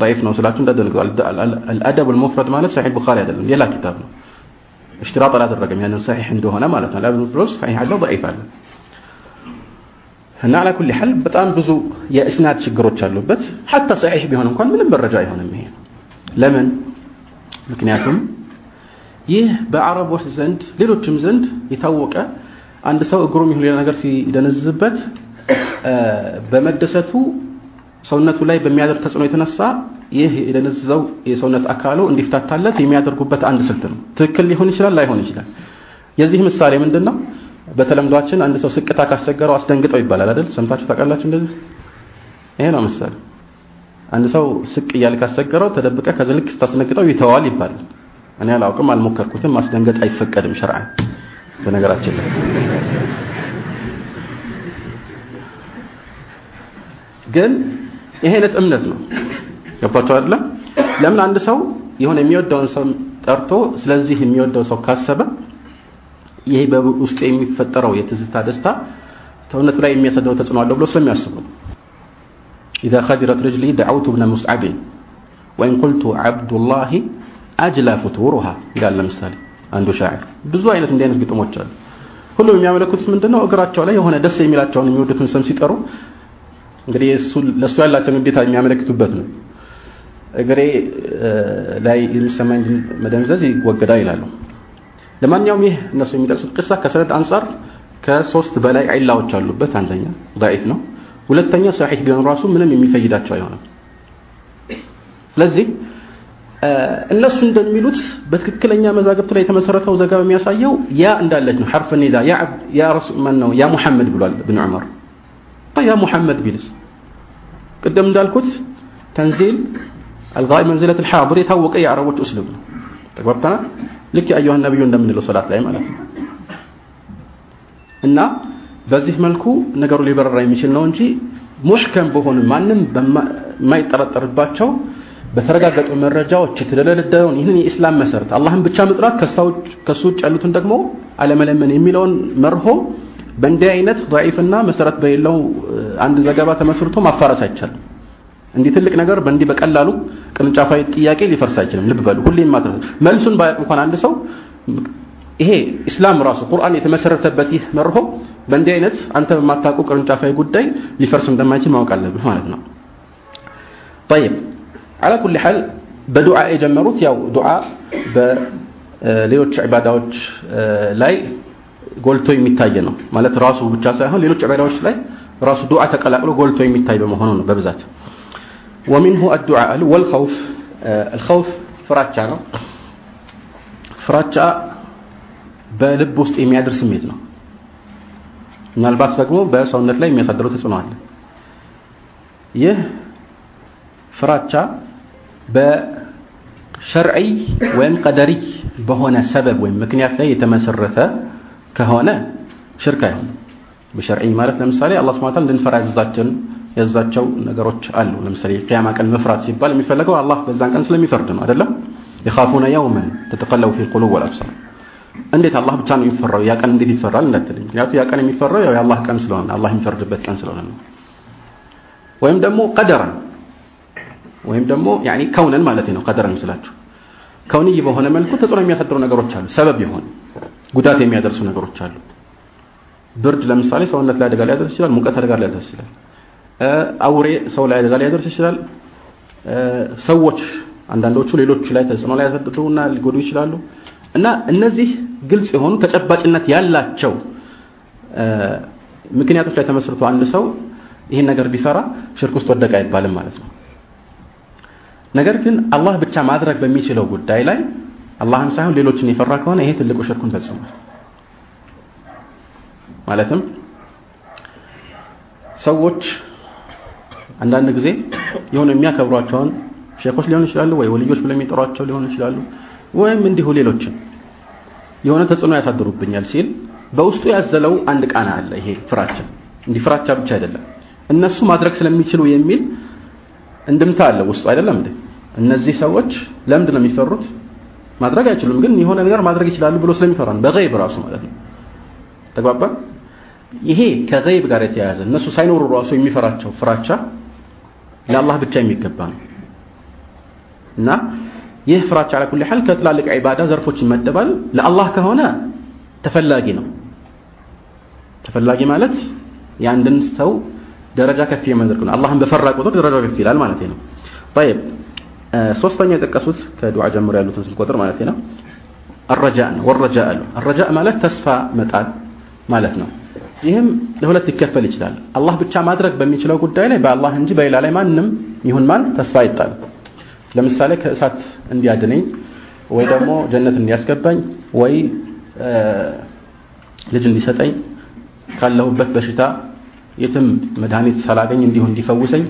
ضعيف ነው ስላችሁ እንዳደንገው الادب المفرد ማለት صحيح البخاري አይደለም ሌላ ኪታብ ነው اشتراط አላደረገም ያንን صحيح እንደሆነ ማለት ነው ለብኑ ፍሎስ صحيح አለ ضعيف አለ እና على كل حال በጣም ብዙ የእስናድ ችግሮች አሉበት حتى صحيح ቢሆን እንኳን ምንም መረጃ አይሆንም ይሄ ለምን ምክንያቱም ይህ በአረቦች ዘንድ ሌሎችም ዘንድ የታወቀ አንድ ሰው እግሩም ይሁን ሌላ ነገር ሲደነዝዝበት በመደሰቱ ሰውነቱ ላይ በሚያደርግ ተጽዕኖ የተነሳ ይህ የደነዘዘው የሰውነት አካሉ እንዲፍታታለት የሚያደርጉበት አንድ ስልት ነው ትክክል ሊሆን ይችላል ላይሆን ይችላል የዚህ ምሳሌ ምንድን ነው በተለምዷችን አንድ ሰው ስቅታ ካስቸገረው አስደንግጠው ይባላል አይደል? ሰምታችሁ ታውቃላችሁ? እንደዚህ ይሄ ነው ምሳሌ። አንድ ሰው ስቅ እያለ ካስቸገረው ተደብቀ ከዛ ልክ ስታስደነግጠው ይተዋል ይባላል። እኔ አላውቅም፣ አልሞከርኩትም። ማስደንገጥ አይፈቀድም ሸርዓን በነገራችን ላይ ግን ይሄ አይነት እምነት ነው። ገብቷቸው አይደለም? ለምን አንድ ሰው የሆነ የሚወደውን ሰው ጠርቶ ስለዚህ የሚወደው ሰው ካሰበ ይሄ በውስጡ የሚፈጠረው የትዝታ ደስታ ሰውነቱ ላይ የሚያሳድረው ተጽዕኖ አለው ብሎ ስለሚያስቡ ነው። إذا خدرت رجلي دعوت ابن مصعب وإن قلت عبد الله أجلى فتورها ይላል ለምሳሌ አንዱ ሻዕር ብዙ አይነት እንዲህ አይነት ግጥሞች አሉ ሁሉም የሚያመለክቱት ምንድነው እግራቸው ላይ የሆነ ደስ የሚላቸውን የሚወዱትን ስም ሲጠሩ እንግዲህ ለእሱ ያላቸውን ውዴታ የሚያመለክቱበት ነው እግሬ ላይ የሚሰማኝ መደንዘዝ ይወገዳል ይላሉ ለማንኛውም ይህ እነሱ የሚጠቅሱት ቅሳ ከሰነድ አንጻር ከሶስት በላይ ዒላዎች አሉበት አንደኛ ضعيف ነው ሁለተኛ ሰሒህ ቢሆን ራሱ ምንም የሚፈይዳቸው አይሆንም ስለዚህ እነሱ እንደሚሉት በትክክለኛ መዛግብት ላይ የተመሰረተው ዘገባ የሚያሳየው ያ እንዳለች ነው ሐርፍ ኒዳ ያ ያ ረሱል ማን ነው ያ ሙሐመድ ብሏል ኢብኑ ዑመር ያ ሙሐመድ ቢልስ ቅድም እንዳልኩት ተንዚል الغائب منزلة الحاضر የታወቀ የአረቦች እስሉብ ነው ተግባብተናል ልክ አዩሃ ነብዩ እንደምንለው ሰላት ላይ ማለት ነው እና በዚህ መልኩ ነገሩ ሊበረራ የሚችል ነው እንጂ ሙሽከም በሆኑ ማንም የማይጠረጠርባቸው በተረጋገጡ መረጃዎች የተደለደለውን ይህንን የኢስላም መሰረት አላህን ብቻ መጥራት ከሱ ውጭ ያሉትን ደግሞ አለመለመን የሚለውን መርሆ በእንዲህ አይነት ضعيفና መሰረት በሌለው አንድ ዘገባ ተመስርቶ ማፋረስ አይቻልም። እንዲህ ትልቅ ነገር በእንዲህ በቀላሉ ቅርንጫፋዊ ጥያቄ ሊፈርስ አይችልም። ልብ በሉ። ሁሌም ማድረግ መልሱን ባያውቅ እንኳን አንድ ሰው ይሄ ኢስላም ራሱ ቁርአን የተመሰረተበት ይህ መርሆ በእንዲህ አይነት አንተ በማታውቀው ቅርንጫፋዊ ጉዳይ ሊፈርስ እንደማይችል ማወቅ አለብህ ማለት ነው። طيب على كل حال በዱዓ የጀመሩት ያው ዱዓ በሌሎች ዒባዳዎች ላይ ጎልቶ የሚታይ ነው ማለት ራሱ ብቻ ሳይሆን ሌሎች ዒባዳዎች ላይ ራሱ ዱዓ ተቀላቅሎ ጎልቶ የሚታይ በመሆኑ ነው በብዛት ومنه الدعاء والخوف الخوف ፍራቻ ነው ፍራቻ በልብ ውስጥ የሚያድር ስሜት ነው ምናልባት ደግሞ በሰውነት ላይ የሚያሳድረው ተጽዕኖ አለ ይህ ፍራቻ በሸርዒ ወይም ቀደሪ በሆነ ሰበብ ወይም ምክንያት ላይ የተመሰረተ ከሆነ ሽርክ አይሆንም። በሸርዒ ማለት ለምሳሌ አላህ ስብሐ ወተዓላ እንድንፈራ ያዘዛችን ያዛቸው ነገሮች አሉ። ለምሳሌ የቂያማ ቀን መፍራት ሲባል የሚፈለገው አላህ በዛን ቀን ስለሚፈርድ ነው አይደለም? የኻፉነ የውመን ተተቀለቡ ፊ ቁሉብ ወልአብሳር እንዴት አላህ ብቻ ነው የሚፈራው? ያ ቀን እንዴት ይፈራል እንዳትልኝ ምክንያቱም ያ ቀን የሚፈራው ያው የአላህ ቀን ስለሆነ አላህ የሚፈርድበት ቀን ስለሆነ ነው። ወይም ደግሞ ቀደረን ወይም ደግሞ ያኒ ከውነን ማለት ነው ቀደረን ስላችሁ ከውንይ በሆነ መልኩ ተጽዕኖ የሚያሳድሩ ነገሮች አሉ ሰበብ የሆኑ ጉዳት የሚያደርሱ ነገሮች አሉ። ብርድ ለምሳሌ ሰውነት ላይ አደጋ ሊያደርስ ይችላል ሙቀት አደጋ ሊያደርስ ይችላል። አውሬ ሰው ላይ አደጋ ሊያደርስ ይችላል። ሰዎች አንዳንዶቹ ሌሎች ላይ ተጽዕኖ ላይ ያሳድሩና ሊጎዱ ይችላሉ። እና እነዚህ ግልጽ የሆኑ ተጨባጭነት ያላቸው ምክንያቶች ላይ ተመስርቶ አንድ ሰው ይህን ነገር ቢፈራ ሽርክ ውስጥ ወደቀ አይባልም ማለት ነው ነገር ግን አላህ ብቻ ማድረግ በሚችለው ጉዳይ ላይ አላህን ሳይሆን ሌሎችን የፈራ ከሆነ ይሄ ትልቁ ሽርኩን ፈጽሟል። ማለትም ሰዎች አንዳንድ ጊዜ የሆነ የሚያከብሯቸውን ሼኮች ሊሆኑ ይችላሉ ወይ ወልዮች ብለው የሚጠሯቸው ሊሆኑ ይችላሉ ወይም እንዲሁ ሌሎችን የሆነ ተጽዕኖ ያሳድሩብኛል ሲል በውስጡ ያዘለው አንድ ቃና አለ። ይሄ ፍራቻ እንዲህ ፍራቻ ብቻ አይደለም። እነሱ ማድረግ ስለሚችሉ የሚል እንድምታ አለ። ውስጡ አይደለም እንዴ እነዚህ ሰዎች ለምንድን ነው የሚፈሩት ማድረግ አይችሉም ግን የሆነ ነገር ማድረግ ይችላሉ ብሎ ስለሚፈራ ነው በገይብ ራሱ ማለት ነው ተግባባ ይሄ ከገይብ ጋር የተያያዘ እነሱ ሳይኖሩ ራሱ የሚፈራቸው ፍራቻ ለአላህ ብቻ የሚገባ ነው እና ይህ ፍራቻ على كل حال ከትላልቅ ዒባዳ ዘርፎች ይመደባል ለአላህ ከሆነ ተፈላጊ ነው ተፈላጊ ማለት የአንድን ሰው ደረጃ ከፍ የሚያደርግ ነው አላህን በፈራ ቁጥር ደረጃው ከፍ ይላል ማለት ነው طيب ሶስተኛ የጠቀሱት ከዱዓ ጀምሮ ያሉትን ስንቆጥር ማለት ነው الرجاء ነው والرجاء ነው الرجاء ማለት ተስፋ መጣል ማለት ነው ይህም ለሁለት ሊከፈል ይችላል አላህ ብቻ ማድረግ በሚችለው ጉዳይ ላይ በአላህ እንጂ በሌላ ላይ ማንም ይሁን ማን ተስፋ አይጣልም ለምሳሌ ከእሳት እንዲያድነኝ ወይ ደግሞ ጀነት እንዲያስገባኝ ወይ ልጅ እንዲሰጠኝ ካለሁበት በሽታ የትም መድኃኒት ሳላገኝ እንዲሁ እንዲፈውሰኝ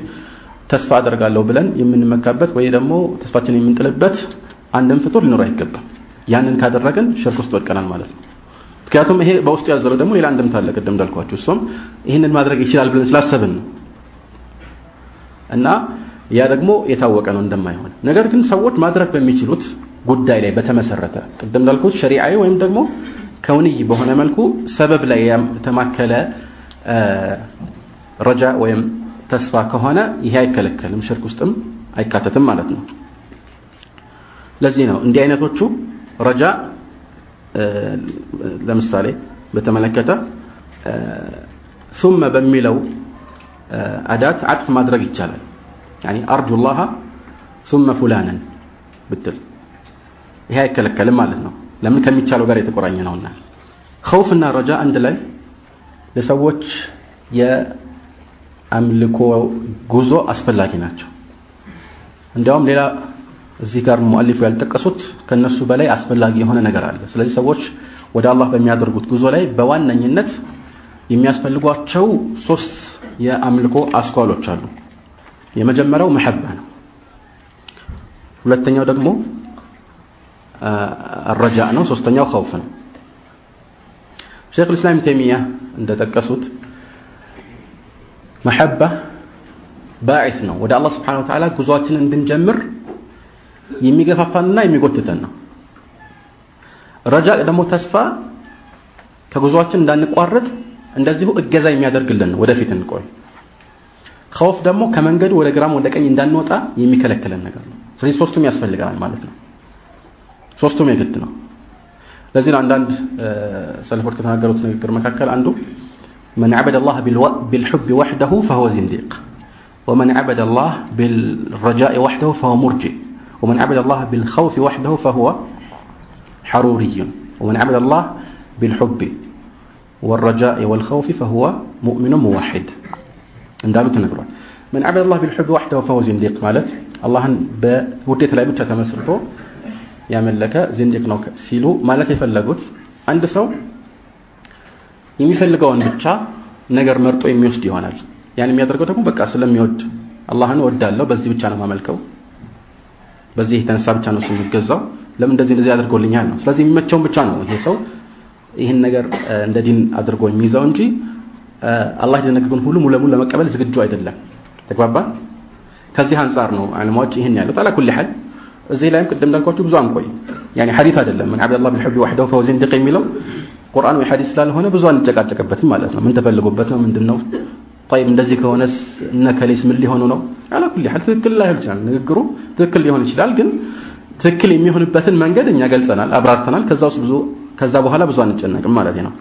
ተስፋ አደርጋለሁ ብለን የምንመካበት ወይ ደግሞ ተስፋችን የምንጥልበት አንድም ፍጡር ሊኖር አይገባም። ያንን ካደረግን ሽርክ ውስጥ ወድቀናል ማለት ነው። ምክንያቱም ይሄ በውስጡ ያዘለው ደግሞ ሌላ አንድምታ አለ። ቅድም እንዳልኳችሁ እሱም ይህንን ማድረግ ይችላል ብለን ስላሰብን ነው እና ያ ደግሞ የታወቀ ነው እንደማይሆን። ነገር ግን ሰዎች ማድረግ በሚችሉት ጉዳይ ላይ በተመሰረተ ቅድም እንዳልኩት ሸሪዓዊ ወይም ደግሞ ከውንይ በሆነ መልኩ ሰበብ ላይ የተማከለ ረጃ ወይም ተስፋ ከሆነ ይሄ አይከለከልም፣ ሽርክ ውስጥም አይካተትም ማለት ነው። ለዚህ ነው እንዲህ አይነቶቹ ረጃ ለምሳሌ በተመለከተ ثم በሚለው አዳት አጥፍ ማድረግ ይቻላል። يعني أرجو الله ثم فلانا ብትል ይሄ አይከለከልም ማለት ነው። ለምን ከሚቻለው ጋር የተቆራኘ ነውና። ኸውፍና ረጃ አንድ ላይ ለሰዎች የአምልኮ ጉዞ አስፈላጊ ናቸው። እንዲያውም ሌላ እዚህ ጋር ሙአሊፉ ያልጠቀሱት ከነሱ በላይ አስፈላጊ የሆነ ነገር አለ። ስለዚህ ሰዎች ወደ አላህ በሚያደርጉት ጉዞ ላይ በዋነኝነት የሚያስፈልጓቸው ሶስት የአምልኮ አስኳሎች አሉ። የመጀመሪያው መሐባ ነው። ሁለተኛው ደግሞ ረጃ ነው። ሶስተኛው ኸውፍ ነው። ሼክ ልእስላም ተይሚያ እንደጠቀሱት መሐባ ባዒት ነው። ወደ አላህ ስብሓነሁ ወተዓላ ጉዞአችንን እንድንጀምር የሚገፋፋንና የሚጎትተን ነው። ረጃ ደግሞ ተስፋ ከጉዞአችን እንዳንቋረጥ እንደዚሁ እገዛ የሚያደርግልን ወደፊት እንቆይ። ኸውፍ ደግሞ ከመንገዱ ወደ ግራም ወደ ቀኝ እንዳንወጣ የሚከለክለን ነገር ነው። ስለዚህ ሶስቱም ያስፈልገናል ማለት ነው። ሶስቱም የግድ ነው። ለዚህ ነው አንዳንድ ሰለፎች ከተናገሩት ንግግር መካከል አንዱ መን ዐበደ አላህ ቢልሑብ ወሕደሁ ፈሁወ ዚንዲቅ ወመን ዐበደ አላህ ቢልረጃኢ ወሕደሁ ፈሁወ ሙርጂእ ومن عبد الله بالخوف وحده فهو حروري ومن عبد الله بالحب والرجاء والخوف فهو مؤمن موحد እንዳሉ ተነግሯል من عبد الله بالحب وحده فهو زنديق ማለት አላህን በውዴት ላይ ብቻ ተመስርቶ ያመለከ ዝንዲቅ ነው ሲሉ ማለት የፈለጉት አንድ ሰው የሚፈልገውን ብቻ ነገር መርጦ የሚወስድ ይሆናል። ያን የሚያደርገው ደግሞ በቃ ስለሚወድ አላህን ወዳለው በዚህ ብቻ ነው ማመልከው በዚህ የተነሳ ብቻ ነው የሚገዛው። ለምን እንደዚህ እንደዚህ አድርጎልኛል ነው? ስለዚህ የሚመቸውን ብቻ ነው ይሄ ሰው ይህን ነገር እንደ ዲን አድርጎ የሚይዘው እንጂ አላህ የደነገገውን ሁሉ ሙሉ ለሙሉ ለመቀበል ዝግጁ አይደለም። ተግባባን? ከዚህ አንጻር ነው ዓለማዎች ይህን ያሉት። አላ ኩል ሐል እዚህ ላይም ቅድም እንዳልኳችሁ ብዙ አንቆይ። ያኒ ሐዲስ አይደለም። ምን አብደላህ ቢልሑብ ወህደሁ ፈሁ ዚንዲቅ የሚለው ቁርአን ወይ ሐዲስ ስላልሆነ ብዙ አንጨቃጨቅበትም ማለት ነው ምን ተፈልጎበት ነው ምንድነው طيب እንደዚህ ከሆነስ እነ ከሌስ ምን ሊሆኑ ነው አላ ኩል ሐል ትክክል ላይሆን ይችላል ንግግሩ ትክክል ሊሆን ይችላል ግን ትክክል የሚሆንበትን መንገድ እኛ ገልጸናል አብራርተናል ከዛ ውስጥ ብዙ ከዛ በኋላ ብዙ አንጨነቅም ማለት ነው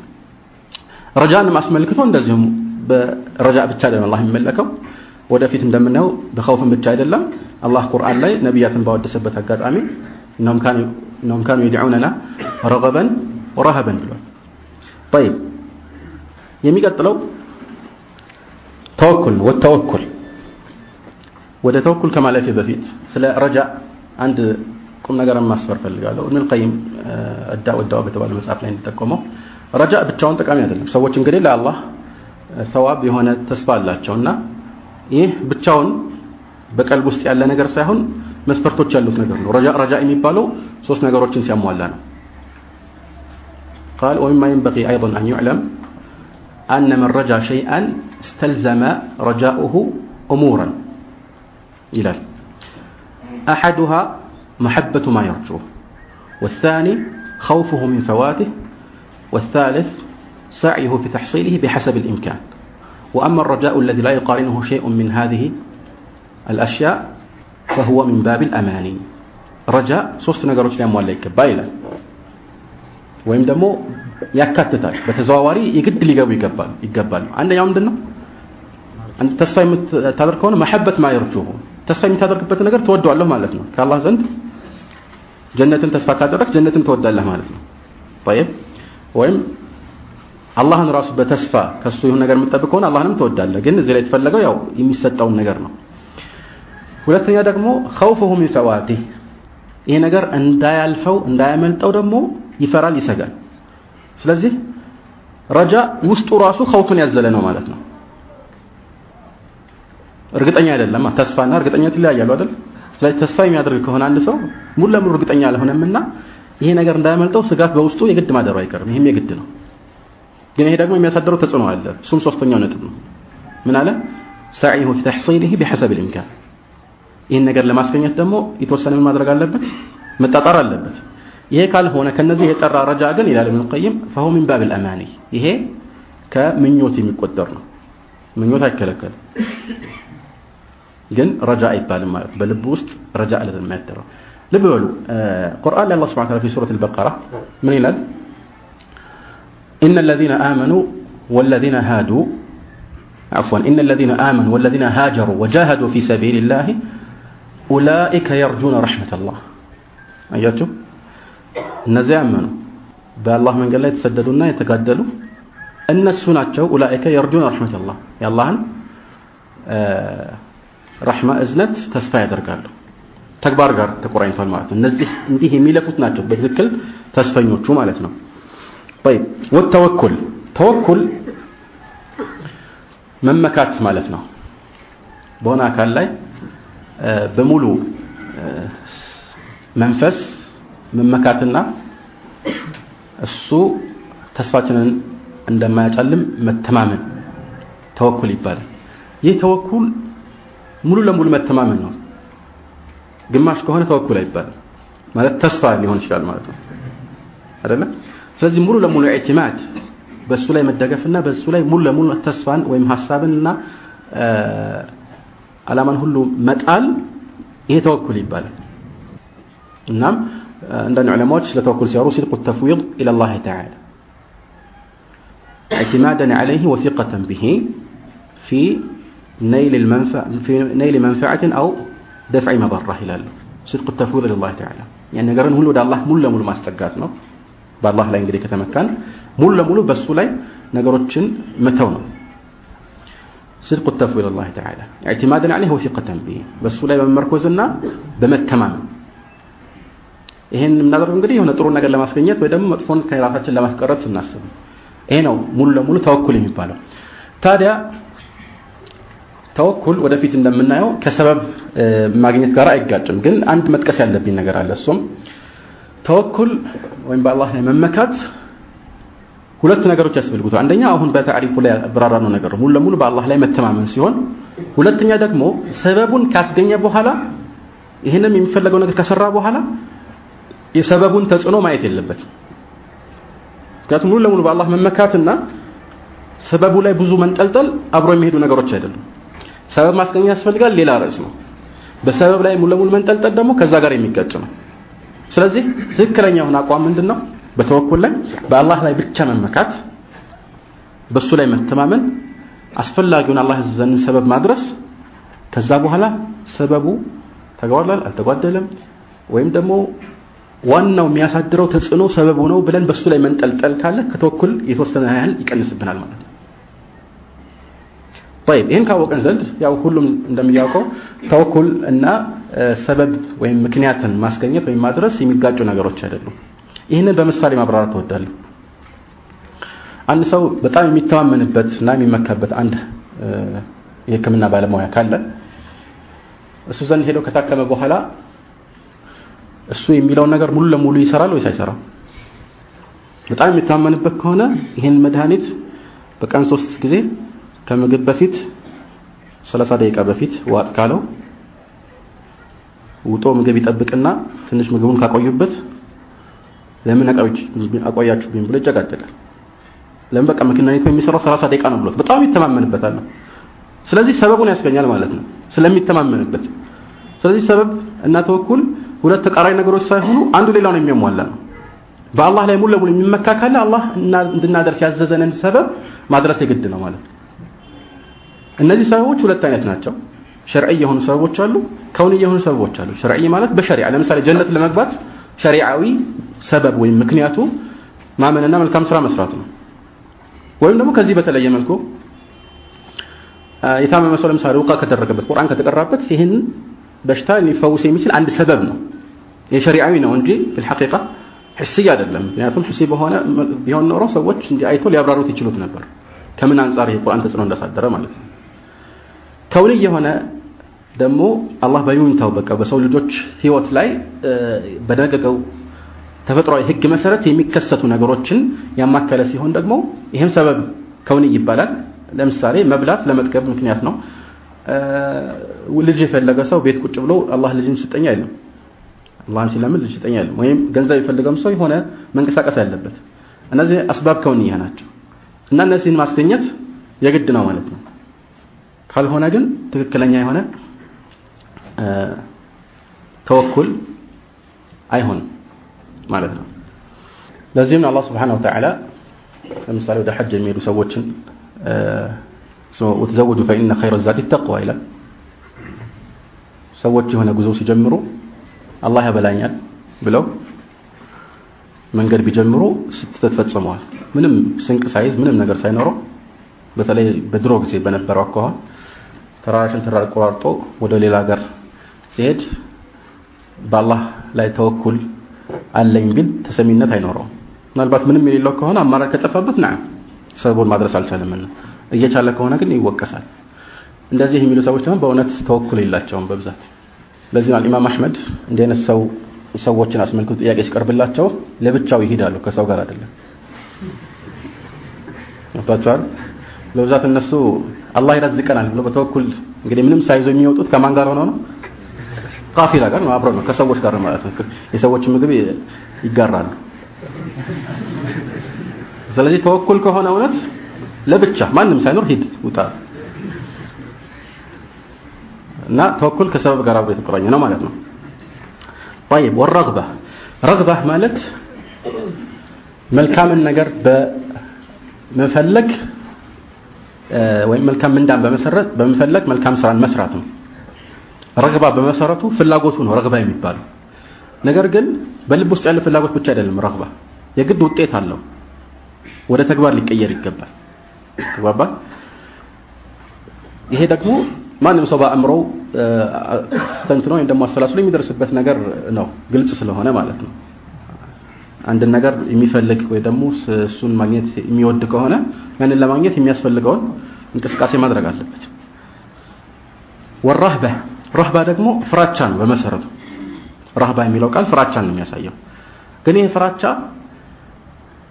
ረጃንም አስመልክቶ እንደዚሁም በረጃ ብቻ አይደለም አላህ የሚመለከው ወደፊት እንደምናየው በኸውፍም ብቻ አይደለም አላህ ቁርአን ላይ ነቢያትን ባወደሰበት አጋጣሚ እነሁም ካኑ የድዑነና ረገበን ወረሀበን ብሏል ጠይብ የሚቀጥለው ተወኩል ነው ወተወኩል። ወደ ተወኩል ከማለፌ በፊት ስለ ረጃ አንድ ቁም ነገር ማስፈር ፈልጋለሁ። ኢብኑል ልቀይም እዳ ወዳዋ በተባለ መጽሐፍ ላይ እንዲጠቆመው ረጃ ብቻውን ጠቃሚ አይደለም። ሰዎች እንግዲህ ለአላህ ተዋብ የሆነ ተስፋ አላቸው እና ይህ ብቻውን በቀልብ ውስጥ ያለ ነገር ሳይሆን መስፈርቶች ያሉት ነገር ነው። ረጃ የሚባለው ሶስት ነገሮችን ሲያሟላ ነው قال ومما ينبغي أيضا أن يعلم أن من رجا شيئا استلزم رجاؤه أمورا إلى أحدها محبة ما يرجوه والثاني خوفه من فواته والثالث سعيه في تحصيله بحسب الإمكان. وأما الرجاء الذي لا يقارنه شيء من هذه الأشياء فهو من باب الأماني. رجاء سوستنا قروش لأمواليك بايلا ወይም ደግሞ ያካትታል በተዘዋዋሪ የግድ ሊገቡ ይገባል ይገባል አንደኛው ምንድነው አንተ ተስፋ የምታደርግ ከሆነ መሐበት ማይርጁሁ ተስፋ የምታደርግበት ነገር ትወደዋለህ ማለት ነው ከአላህ ዘንድ ጀነትን ተስፋ ካደረግ ጀነትን ትወዳለህ ማለት ነው طيب ወይም አላህን ራሱ በተስፋ ከሱ ይሁን ነገር የምትጠብቅ ከሆነ አላህንም ትወዳለህ ግን እዚህ ላይ የተፈለገው ያው የሚሰጠውን ነገር ነው ሁለተኛ ደግሞ ኸውፉሁ ሚን ፈዋቲህ ይሄ ነገር እንዳያልፈው እንዳያመልጠው ደግሞ ይፈራል ይሰጋል። ስለዚህ ረጃ ውስጡ ራሱ ኸውፍን ያዘለ ነው ማለት ነው። እርግጠኛ አይደለም ተስፋና እርግጠኛነት ይለያያሉ አይደል? ስለዚህ ተስፋ የሚያደርግ ከሆነ አንድ ሰው ሙሉ ለሙሉ እርግጠኛ አልሆነምና ይሄ ነገር እንዳያመልጠው ስጋት በውስጡ የግድ ማደሩ አይቀርም። ይሄም የግድ ነው። ግን ይሄ ደግሞ የሚያሳድረው ተጽዕኖ አለ። እሱም ሶስተኛው ነጥብ ነው። ምን አለ? ሰዒሁ ፊ ተሕሲሊህ ቢሐሰብ ልኢምካን ይህን ነገር ለማስገኘት ደግሞ የተወሰነ ምን ማድረግ አለበት? መጣጣር አለበት ይሄ ካልሆነ ከነዚህ የጠራ ረጃ ግን ይላል ኢብኑ ቀይም ፈሁ ሚን ባብ ልአማኒ ይሄ ከምኞት የሚቆጠር ነው ምኞት አይከለከልም ግን ረጃ አይባልም ማለት በልብ ውስጥ ረጃ አለ የሚያደረው ልብ በሉ ቁርአን ላይ አላህ ስብሐ ወተዓላ في سورة البقرة ምን ይላል إن الذين آمنوا والذين هادوا عفوا إن الذين آمنوا والذين هاجروا وجاهدوا في سبيل الله أولئك يرجون رحمة الله أياتوا እነዚያ ያመኑ በአላህ መንገድ ላይ የተሰደዱና የተጋደሉ እነሱ ናቸው ኡላኢከ የርጁን ረሕመተላህ የአላህን ረሕማ እዝነት ተስፋ ያደርጋሉ ተግባር ጋር ተቆራኝቷል ማለት ነው እነዚህ እንዲህ የሚለፉት ናቸው በትክክል ተስፈኞቹ ማለት ነው طيب والتوكل ተወኩል መመካት ማለት ነው በሆነ አካል ላይ በሙሉ መንፈስ መመካትና እሱ ተስፋችንን እንደማያጨልም መተማመን ተወኩል ይባላል። ይህ ተወኩል ሙሉ ለሙሉ መተማመን ነው። ግማሽ ከሆነ ተወኩል አይባልም። ማለት ተስፋ ሊሆን ይችላል ማለት ነው። አይደለ? ስለዚህ ሙሉ ለሙሉ ኢዕቲማድ በሱ ላይ መደገፍና በሱ ላይ ሙሉ ለሙሉ ተስፋን ወይም ሐሳብንና አላማን ሁሉ መጣል ይሄ ተወኩል ይባላል። እናም عندنا علماء لتوكل سيارو صدق التفويض إلى الله تعالى. اعتمادا عليه وثقة به في نيل المنفع في نيل منفعة أو دفع مضرة إلى صدق التفويض إلى الله تعالى. يعني نقرن هلو دا الله ملا ملا ما استقاتنا بالله لا ينقدر كتمكن ملا ملا بس لا نقرتشن متونا صدق التفويض إلى الله تعالى. اعتمادا عليه وثقة به. بس لا بمركزنا بمتمام ይሄን የምናደርገው እንግዲህ የሆነ ጥሩ ነገር ለማስገኘት ወይ ደግሞ መጥፎን ከራሳችን ለማስቀረት ስናስብ ይሄ ነው ሙሉ ለሙሉ ተወኩል የሚባለው። ታዲያ ተወኩል ወደፊት እንደምናየው ከሰበብ ማግኘት ጋር አይጋጭም። ግን አንድ መጥቀስ ያለብኝ ነገር አለ። እሱም ተወኩል ወይም በአላህ ላይ መመካት ሁለት ነገሮች ያስፈልጉታል። አንደኛ አሁን በታሪፉ ላይ አብራራ ነው። ነገር ሙሉ ለሙሉ በአላህ ላይ መተማመን ሲሆን ሁለተኛ ደግሞ ሰበቡን ካስገኘ በኋላ ይህንም የሚፈለገው ነገር ከሰራ በኋላ የሰበቡን ተጽዕኖ ማየት የለበትም። ምክንያቱም ሙሉ ለሙሉ በአላህ መመካትና ሰበቡ ላይ ብዙ መንጠልጠል አብሮ የሚሄዱ ነገሮች አይደሉም። ሰበብ ማስገኘት ያስፈልጋል ሌላ ርዕስ ነው። በሰበብ ላይ ሙሉ ለሙሉ መንጠልጠል ደግሞ ከዛ ጋር የሚጋጭ ነው። ስለዚህ ትክክለኛውን አቋም ምንድን ነው በተወኩል ላይ በአላህ ላይ ብቻ መመካት በሱ ላይ መተማመን አስፈላጊውን አላህ ያዘዘንን ሰበብ ማድረስ ከዛ በኋላ ሰበቡ ተጓድሏል አልተጓደለም ወይም ደግሞ ዋናው የሚያሳድረው ተጽዕኖ ሰበቡ ነው ብለን በሱ ላይ መንጠልጠል ካለ ከተወኩል የተወሰነ ያህል ይቀንስብናል ማለት ነው طيب ይህን ካወቀን ዘንድ ያው ሁሉም እንደሚያውቀው ተወኩል እና ሰበብ ወይም ምክንያትን ማስገኘት ወይም ማድረስ የሚጋጩ ነገሮች አይደሉም ይህንን በምሳሌ ማብራራት ተወዳለሁ አንድ ሰው በጣም የሚተማመንበት እና የሚመካበት አንድ የህክምና ባለሙያ ካለ እሱ ዘንድ ሄዶ ከታከመ በኋላ እሱ የሚለውን ነገር ሙሉ ለሙሉ ይሰራል ወይስ አይሰራም? በጣም የሚታመንበት ከሆነ ይህን መድኃኒት በቀን ሶስት ጊዜ ከምግብ በፊት 30 ደቂቃ በፊት ዋጥ ካለው ውጦ ምግብ ይጠብቅና ትንሽ ምግቡን ካቆዩበት ለምን አቆያችሁብኝ ብሎ ይጨቃጨቃል። ለምን በቃ መድኃኒቱ የሚሰራው 30 ደቂቃ ነው ብሎት በጣም ይተማመንበታል ስለዚህ ሰበቡን ያስገኛል ማለት ነው። ስለሚተማመንበት። ስለዚህ ሰበብ እና ተወኩል ሁለት ተቃራኒ ነገሮች ሳይሆኑ አንዱ ሌላውን የሚያሟላ ነው። በአላህ ላይ ሙሉ ለሙሉ የሚመካ ካለ አላህ እንድናደርስ ያዘዘንን ሰበብ ማድረስ የግድ ነው ማለት እነዚህ ሰበቦች ሁለት አይነት ናቸው። ሸርዒ የሆኑ ሰበቦች አሉ ከውንያ የሆኑ ሰበቦች አሉ። ሸርዒ ማለት በሸሪዓ ለምሳሌ ጀነት ለመግባት ሸሪዓዊ ሰበብ ወይም ምክንያቱ ማመንና መልካም ስራ መስራት ነው። ወይም ደግሞ ከዚህ በተለየ መልኩ የታመመ ሰው ለምሳሌ ሩቃ ከተደረገበት ቁርአን ከተቀራበት ይህን በሽታ ሊፈውስ የሚችል አንድ ሰበብ ነው የሸሪዓዊ ነው እንጂ ፊልሐቂቃ ሕስይ አይደለም። ምክንያቱም ሕስይ በሆነ ቢሆን ኖሮ ሰዎች እንዲህ አይቶ ሊያብራሩት ይችሉት ነበር። ከምን አንጻር የቁርአን ተጽዕኖ እንዳሳደረ ማለት ነው። ከውኒ የሆነ ደግሞ አላህ በዩኒታው በቃ በሰው ልጆች ህይወት ላይ በደቀቀው ተፈጥሯዊ ህግ መሰረት የሚከሰቱ ነገሮችን ያማከለ ሲሆን ደግሞ ይህም ሰበብ ከውኒ ይባላል። ለምሳሌ መብላት ለመጥገብ ምክንያት ነው። ልጅ የፈለገ ሰው ቤት ቁጭ ብሎ አላህ ልጅን ስጠኝ አይልም አላህን ሲለምን ልጅ አይልም ወይም ገንዘብ የፈለገም ሰው የሆነ መንቀሳቀስ ያለበት። እነዚህ አስባብ ከውንያ ናቸው። እና እነዚህን ማስገኘት የግድ ነው ማለት ነው። ካልሆነ ግን ትክክለኛ የሆነ ተወኩል አይሆንም ማለት ነው። ለዚህም አላህ سبحانه وتعالى ለምሳሌ ወደ ሐጅ የሚሄዱ ሰዎችን وتزودوا فإن خير الزاد التقوى ይላል። ሰዎች የሆነ ጉዞ ሲጀምሩ አላህ ያበላኛል ብለው መንገድ ቢጀምሩ ስህተት ፈጽመዋል። ምንም ስንቅ ሳይዝ ምንም ነገር ሳይኖረው በተለይ በድሮ ጊዜ በነበረው አኳኋን ተራራሽን ተራራ ቆራርጦ ወደ ሌላ ሀገር ሲሄድ በአላህ ላይ ተወኩል አለኝ ቢል ተሰሚነት አይኖረውም። ምናልባት ምንም የሌለው ከሆነ አማራጭ ከጠፋበት ና ሰበቡን ማድረስ አልቻለምና። እየቻለ ከሆነ ግን ይወቀሳል። እንደዚህ የሚሉ ሰዎች ደግሞ በእውነት ተወኩል የላቸውም በብዛት ለዚህ ነው ኢማም አህመድ እንዲህ ሰው ሰዎችን አስመልክቶ ጥያቄ ሲቀርብላቸው ለብቻው ይሄዳሉ ከሰው ጋር አይደለም። ገብቷቸዋል በብዛት እነሱ አላህ ይረዝቀናል ብሎ በተወኩል እንግዲህ ምንም ሳይዞ የሚወጡት ከማን ጋር ሆነው ነው? ቃፊላ ጋር ነው አብረው ነው ከሰዎች ጋር ማለት ነው። የሰዎች ምግብ ይጋራሉ። ስለዚህ ተወኩል ከሆነ እውነት ለብቻ ማንም ሳይኖር ሂድ ውጣ እና ተወኩል ከሰበብ ጋር አብሮ የተቆራኘ ነው ማለት ነው طيب والرغبه رغبه ማለት መልካምን ነገር በመፈለግ ወይም መልካም ምንዳን በመሰረት በመፈለግ መልካም ስራን መስራት ነው ረግባ በመሰረቱ ፍላጎቱ ነው ረግባ የሚባለው ነገር ግን በልብ ውስጥ ያለ ፍላጎት ብቻ አይደለም ረግባ የግድ ውጤት አለው ወደ ተግባር ሊቀየር ይገባል ተግባባ ይሄ ደግሞ ማንም ሰው በአእምሮው ተንትኖ ወይም ደግሞ አሰላስሎ የሚደርስበት ነገር ነው። ግልጽ ስለሆነ ማለት ነው። አንድን ነገር የሚፈልግ ወይ ደግሞ እሱን ማግኘት የሚወድ ከሆነ ያንን ለማግኘት የሚያስፈልገውን እንቅስቃሴ ማድረግ አለበት። ወራህበ ረህባ ደግሞ ፍራቻ ነው በመሰረቱ። ረህባ የሚለው ቃል ፍራቻን ነው የሚያሳየው። ግን ይህ ፍራቻ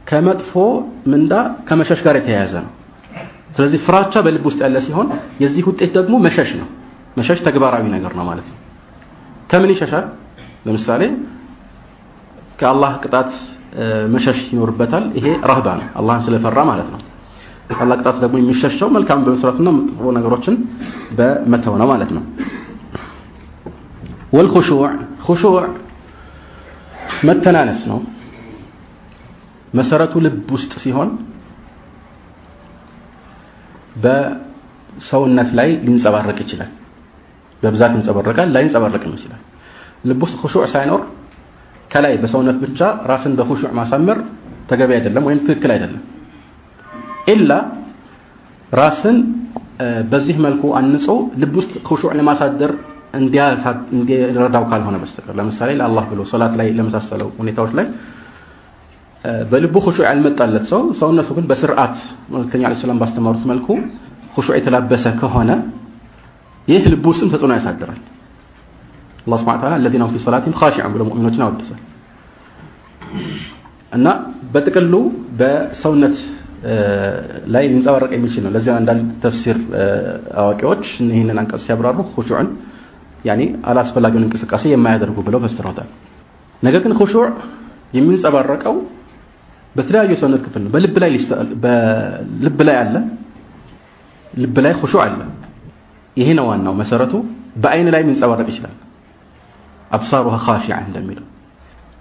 ከመጥፎ ምንዳ ከመሸሽ ጋር የተያያዘ ነው ስለዚህ ፍራቻ በልብ ውስጥ ያለ ሲሆን የዚህ ውጤት ደግሞ መሸሽ ነው። መሸሽ ተግባራዊ ነገር ነው ማለት ነው። ከምን ይሸሻል? ለምሳሌ ከአላህ ቅጣት መሸሽ ይኖርበታል። ይሄ ረህባ ነው፣ አላህን ስለፈራ ማለት ነው። ከአላህ ቅጣት ደግሞ የሚሸሸው መልካም በመስራትና መጥፎ ነገሮችን በመተው ነው ማለት ነው። ወልኹሹዕ ኹሹዕ መተናነስ ነው። መሰረቱ ልብ ውስጥ ሲሆን በሰውነት ላይ ሊንጸባረቅ ይችላል። በብዛት ይንጸባረቃል፣ ላይንጸባረቅም ይችላል። ልብ ውስጥ ኹሹዕ ሳይኖር ከላይ በሰውነት ብቻ ራስን በኹሹዕ ማሳመር ተገቢ አይደለም ወይም ትክክል አይደለም። ኢላ ራስን በዚህ መልኩ አንጾ ልብ ውስጥ ኹሹዕ ለማሳደር እንዲረዳው ካልሆነ በስተቀር ለምሳሌ ለአላህ ብሎ ሶላት ላይ ለመሳሰለው ሁኔታዎች ላይ በልቡ ኹሹዕ ያልመጣለት ሰው ሰውነቱ ግን በስርዓት መልክተኛ ዐለይሂ ሰላም ባስተማሩት መልኩ ኹሹዕ የተላበሰ ከሆነ ይህ ልቡ ውስጥም ተጽዕኖ ያሳድራል አላህ ስብሐ ወተዓላ الذين هم في صلاتهم خاشعون ብሎ ሙእሚኖችን አወድሷል እና በጥቅሉ በሰውነት ላይ ሊንጸባረቅ የሚችል ነው ለዚህ አንዳንድ ተፍሲር አዋቂዎች ይህንን አንቀጽ ሲያብራሩ ኹሹዕን ያኒ አላስፈላጊውን እንቅስቃሴ የማያደርጉ ብለው ፈስረውታል ነገር ግን ኹሹዕ የሚንጸባረቀው በተለያዩ የሰውነት ክፍል ነው። በልብ ላይ በልብ ላይ አለ ልብ ላይ ኹሹዕ አለ። ይሄ ነው ዋናው መሰረቱ። በአይን ላይ ሊንጸባረቅ ይችላል። አብሳሩ ኻሺዓ እንደሚለው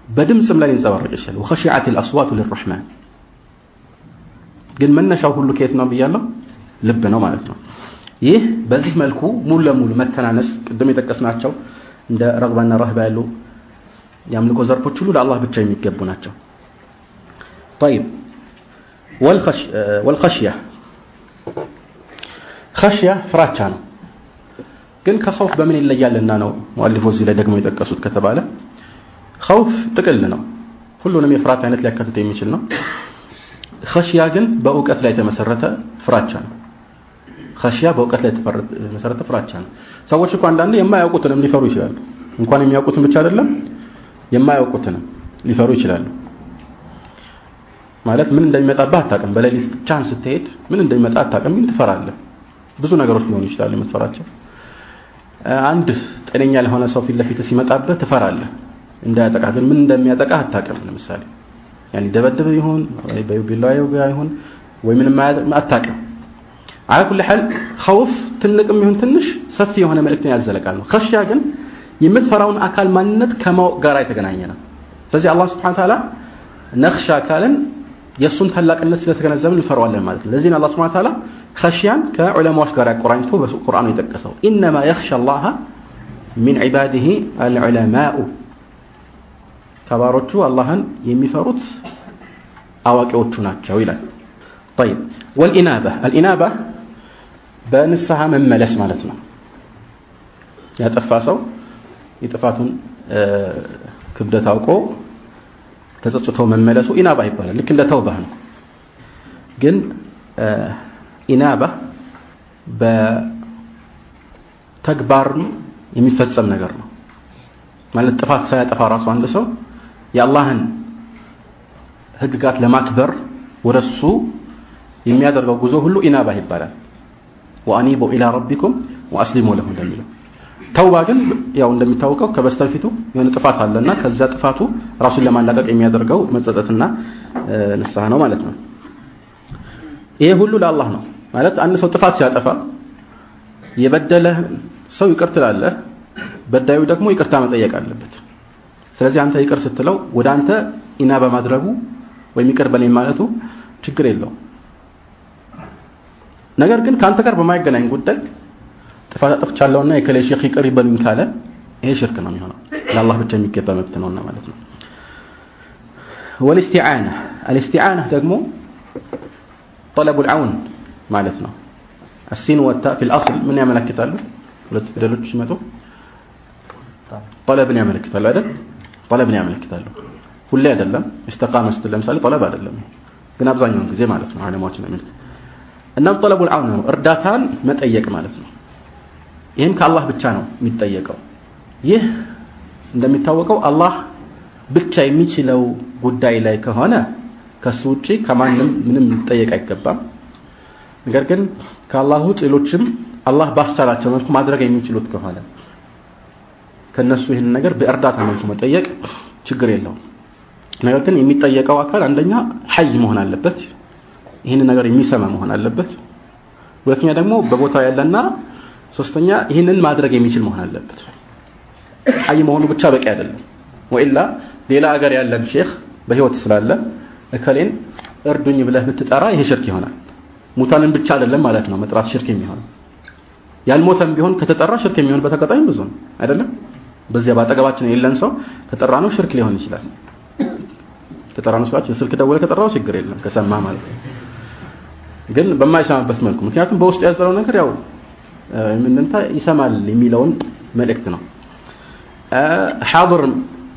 በድምፅም ላይ ሊንጸባረቅ ይችላል። ወኸሺዓት ልአስዋቱ ልራሕማን ግን መነሻው ሁሉ ከየት ነው ብያለሁ? ልብ ነው ማለት ነው። ይህ በዚህ መልኩ ሙሉ ለሙሉ መተናነስ ቅድም የጠቀስናቸው እንደ ረግባና ረህባ ያሉ የአምልኮ ዘርፎች ሁሉ ለአላህ ብቻ የሚገቡ ናቸው። طيب والخش والخشية خشية ፍራቻ ነው ግን ከኸውፍ በምን ይለያልና ነው ሙአሊፉ እዚህ ላይ ደግሞ የጠቀሱት ከተባለ ኸውፍ ጥቅል ነው ሁሉንም የፍርሃት አይነት ሊያካትት የሚችል ነው ኸሽያ ግን በእውቀት ላይ የተመሰረተ ፍራቻ ነው ኸሽያ በእውቀት ላይ የተመሰረተ ፍራቻ ነው ሰዎች እኮ አንዳንዴ የማያውቁትንም ሊፈሩ ይችላሉ እንኳን የሚያውቁትን ብቻ አይደለም የማያውቁትንም ሊፈሩ ይችላሉ ማለት ምን እንደሚመጣብህ አታውቅም። በሌሊት ብቻህን ስትሄድ ምን እንደሚመጣ አታውቅም፣ ግን ትፈራለህ። ብዙ ነገሮች ሊሆኑ ይችላሉ የምትፈራቸው። አንድ ጤነኛ ለሆነ ሰው ፊት ለፊት ሲመጣብህ ትፈራለህ፣ እንዳያጠቃህ ግን ምን እንደሚያጠቃህ አታውቅም። ለምሳሌ ያኔ ደበደበ ይሁን ወይ በቢላዋ ይወጋ ወይ ምንም አታውቅም። አላ ኩል ሐል ኸውፍ ትልቅም ይሁን ትንሽ ሰፊ የሆነ መልእክትን ያዘለቃል ነው። ኸሽያ ግን የምትፈራውን አካል ማንነት ከማወቅ ጋር የተገናኘ ነው። ስለዚህ አላህ ሱብሓነሁ ወተዓላ ነኽሻ ካለን የሱን ታላቅነት ስለተገነዘብን እንፈራዋለን ማለት ነው ለዚህ አላህ Subhanahu Ta'ala ኸሽያን ከዑለማዎች ጋር ያቆራኝቶ በቁርአኑ የጠቀሰው ኢነማ يخشى الله من عباده العلماء ከባሮቹ አላህን የሚፈሩት አዋቂዎቹ ናቸው ይላል طيب والإنابة الإنابة በንስሐ መመለስ ማለት ነው ያጠፋ ሰው የጥፋቱን ክብደት አውቆ ተጸጽቶ መመለሱ ኢናባ ይባላል። ልክ እንደ ተውባህ ነው። ግን ኢናባ በተግባር የሚፈጸም ነገር ነው። ማለት ጥፋት ሳያጠፋ ራሱ አንድ ሰው የአላህን ህግጋት ለማክበር ወደሱ የሚያደርገው ጉዞ ሁሉ ኢናባ ይባላል። ወአኒቡ ኢላ ረቢኩም ወአስሊሙ ለሁ እንደሚለው ተውባ ግን ያው እንደሚታወቀው ከበስተፊቱ የሆነ ጥፋት አለና ከዛ ጥፋቱ ራሱን ለማላቀቅ የሚያደርገው መጸጸትና ንስሐ ነው ማለት ነው። ይሄ ሁሉ ለአላህ ነው ማለት አንድ ሰው ጥፋት ሲያጠፋ የበደለ ሰው ይቅር ትላለህ በዳዩ ደግሞ ይቅርታ መጠየቅ አለበት። ስለዚህ አንተ ይቅር ስትለው ወደ አንተ ኢና በማድረጉ ወይም ይቅር በለኝ ማለቱ ችግር የለውም። ነገር ግን ከአንተ ጋር በማይገናኝ ጉዳይ ጥፋት አጥፍቻለሁና የከሌ ሼክ ይቅር ይበሉኝ ካለ ይሄ ሽርክ ነው የሚሆነው ለአላህ ብቻ የሚገባ መብት ነውና ማለት ነው ወልስቲዓና አልስቲዓና ደግሞ ጠለቡ ልዓውን ማለት ነው السين والتاء في الأصل من ያመለክታሉ ሁለት ፊደሎች ሲመጡ ጠለብን ያመለክታሉ አይደል ጠለብን ያመለክታሉ ሁሌ አይደለም استقامه ስትል ለምሳሌ ጠለብ አይደለም ግን አብዛኛውን ጊዜ ማለት ነው ዓለማዎች ነው የሚሉት እናም ጠለቡ العون ነው እርዳታን መጠየቅ ማለት ነው ይህም ከአላህ ብቻ ነው የሚጠየቀው። ይህ እንደሚታወቀው አላህ ብቻ የሚችለው ጉዳይ ላይ ከሆነ ከሱ ውጪ ከማንም ምንም ሊጠየቅ አይገባም። ነገር ግን ከአላህ ውጭ ሌሎችም አላህ ባስቻላቸው መልኩ ማድረግ የሚችሉት ከሆነ ከነሱ ይህን ነገር በእርዳታ መልኩ መጠየቅ ችግር የለውም። ነገር ግን የሚጠየቀው አካል አንደኛ ሐይ መሆን አለበት ይህንን ነገር የሚሰማ መሆን አለበት። ሁለተኛ ደግሞ በቦታው ያለና ሶስተኛ ይህንን ማድረግ የሚችል መሆን አለበት። ሐይ መሆኑ ብቻ በቂ አይደለም። ወኢላ ሌላ ሀገር ያለን ሼክ በህይወት ስላለ እከሌን እርዱኝ ብለህ ብትጠራ ይሄ ሽርክ ይሆናል። ሙታንን ብቻ አይደለም ማለት ነው መጥራት ሽርክ የሚሆነው። ያልሞተም ቢሆን ከተጠራ ሽርክ የሚሆንበት አጋጣሚ ብዙ ነው። አይደለም? በዚያ ባጠገባችን የለን ሰው ከጠራ ነው ሽርክ ሊሆን ይችላል። ከጠራ ነው ሰዎች ስልክ ደውለ ከጠራው ችግር የለም። ከሰማ ማለት ግን በማይሰማበት መልኩ ምክንያቱም በውስጡ ያዘለው ነገር ያው ምንንታ ይሰማል የሚለውን መልእክት ነው። ሐضር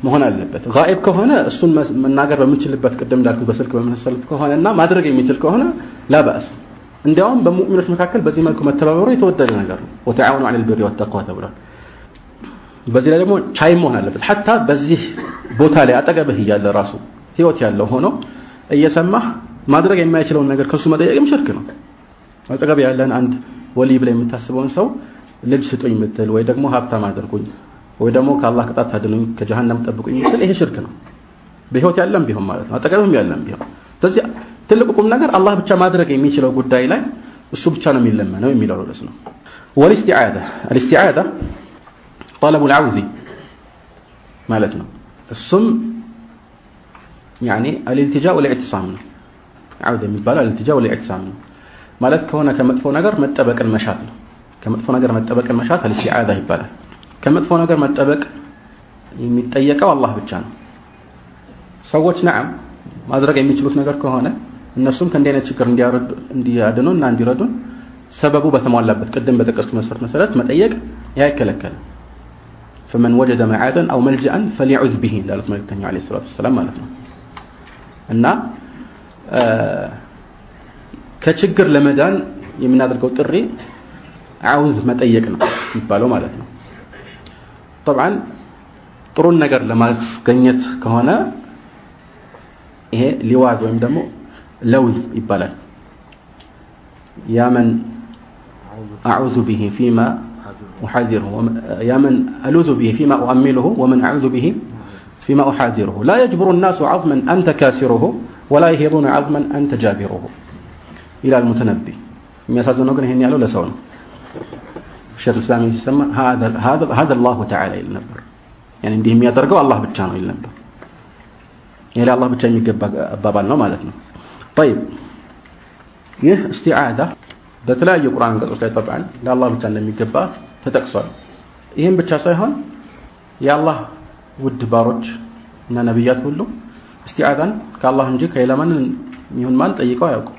መሆን አለበት። ጋኢብ ከሆነ እሱን መናገር በምንችልበት ቅድም እንዳልኩ በስልክ በመሰሉት ከሆነና ማድረግ የሚችል ከሆነ ላባስ እንዲያውም በሙእሚኖች መካከል በዚህ መልኩ መተባበሩ የተወደደ ነገር ነው። ወተዓወኑ ዐለል ቢሪ ወተቅዋ ተብሏል። በዚህ ላይ ደግሞ ቻይ መሆን አለበት። ሐታ በዚህ ቦታ ላይ አጠገብህ እያለ ራሱ ህይወት ያለው ሆኖ እየሰማህ ማድረግ የማይችለውን ነገር ከሱ መጠየቅም ሽርክ ነው። አጠገብ ያለን አንድ ወሊ ብለ የምታስበውን ሰው ልጅ ስጡኝ ምትል ወይ ደግሞ ሀብታም አድርጉኝ ወይ ደግሞ ከአላህ ቅጣት ታድኑኝ ከጀሃነም ጠብቁኝ ምትል ይሄ ሽርክ ነው። በህይወት ያለም ቢሆን ማለት ነው። አጠገብም ያለም ቢሆን። ስለዚህ ትልቁ ቁም ነገር አላህ ብቻ ማድረግ የሚችለው ጉዳይ ላይ እሱ ብቻ ነው የሚለመነው የሚለው ርዕስ ነው። ወልስቲዓዳ አልስቲዓዳ ጠለቡ ልዓውዚ ማለት ነው። እሱም ያኒ አልልትጃ ወልኢዕትሳም ነው። የሚባለው አልልትጃ ወልኢዕትሳም ነው ማለት ከሆነ ከመጥፎ ነገር መጠበቅን መሻት ነው። ከመጥፎ ነገር መጠበቅን መሻት አልኢስቲዓዛ ይባላል። ከመጥፎ ነገር መጠበቅ የሚጠየቀው አላህ ብቻ ነው። ሰዎች ነዓም ማድረግ የሚችሉት ነገር ከሆነ እነሱም ከእንዲህ አይነት ችግር እንዲያድኑ እና እንዲረዱን ሰበቡ በተሟላበት ቅድም በጠቀስኩት መስፈርት መሰረት መጠየቅ አይከለከልም። ፈመን ወጀደ መዓደን አው መልጃአን ፈሊዑዝ ቢሂ እንዳሉት መልእክተኛው ዓለይሂ ሰላቱ ወሰላም ማለት ነው እና ከችግር ለመዳን የምናደርገው ጥሪ አውዝ መጠየቅ ነው የሚባለው ማለት ነው ጠብዓን ጥሩን ነገር ለማስገኘት ከሆነ ይሄ ሊዋዝ ወይም ደግሞ ለውዝ ይባላል ያመን አዑዙ ብሂ ፊማ أحاذره يا من ألوذ به فيما أؤمله ومن أعوذ به فيما أحاذره لا يجبر الناس عظما أنت كاسره ولا يهضون عظما أنت جابره إلى المتنبي የሚያሳዝነው ግን ይሄን ያለው ለሰው ነው ሸክ እስላም ሲሰማ هذا الله تعالى ይል ነበር ያኔ እንዲህ የሚያደርገው አላህ ብቻ ነው ይል ነበር ይሄ ለአላህ ብቻ የሚገባ አባባል ነው ማለት ነው طيب ይህ እስቲዓዛ በተለያዩ ቁርአን አንቀጾች ላይ ጠብዓን ለአላህ ብቻ እንደሚገባ ተጠቅሷል ይህም ብቻ ሳይሆን የአላህ ውድ ባሮች እና ነቢያት ሁሉ እስቲዓዛን ከአላህ እንጂ ከሌላ ማንን ይሁን ማን ጠይቀው አያውቁ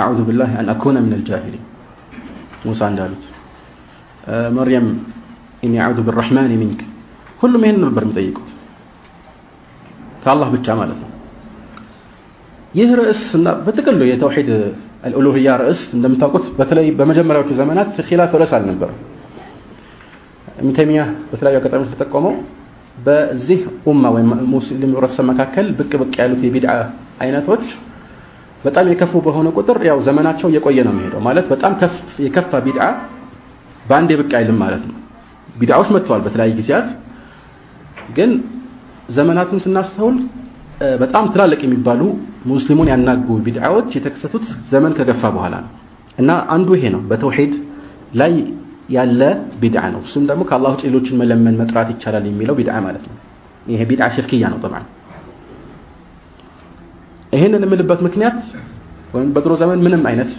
አዑዙ ቢላህ አን አኩነ ምን አልጃሂሊን ሙሳ እንዳሉት መርየም إني أعوذ بالرحمن منك. ሁሉም ይህን ነበር የሚጠይቁት። ከአላህ ብቻ ማለት ነው። ይህ ርዕስ እና በጥቅሉ የ توحيد الألوهية ርዕስ እንደምታውቁት በተለይ በመጀመሪያዎቹ ዘመናት خلاف ርዕስ አልነበረም። ኢብኑ ተይሚያ በተለያዩ አጋጣሚዎች ተጠቆመው በዚህ ኡማ ወይም ሙስሊም ህብረተሰብ መካከል ብቅ ብቅ ያሉት የቢድዓ አይነቶች በጣም የከፉ በሆነ ቁጥር ያው ዘመናቸው እየቆየ ነው የሚሄደው። ማለት በጣም የከፋ ቢድዓ በአንዴ ብቅ አይልም ማለት ነው። ቢድዓዎች መጥተዋል በተለያዩ ጊዜያት። ግን ዘመናትን ስናስተውል በጣም ትላልቅ የሚባሉ ሙስሊሙን ያናጉ ቢድዓዎች የተከሰቱት ዘመን ከገፋ በኋላ ነው። እና አንዱ ይሄ ነው። በተውሂድ ላይ ያለ ቢድዓ ነው። እሱም ደግሞ ከአላህ ውጭ ሌሎችን መለመን መጥራት ይቻላል የሚለው ቢድዓ ማለት ነው። ይሄ ቢድዓ ሽርክያ ነው ጠብዓን ይህንን የምልበት ምክንያት ወይም በድሮ ዘመን ምንም አይነት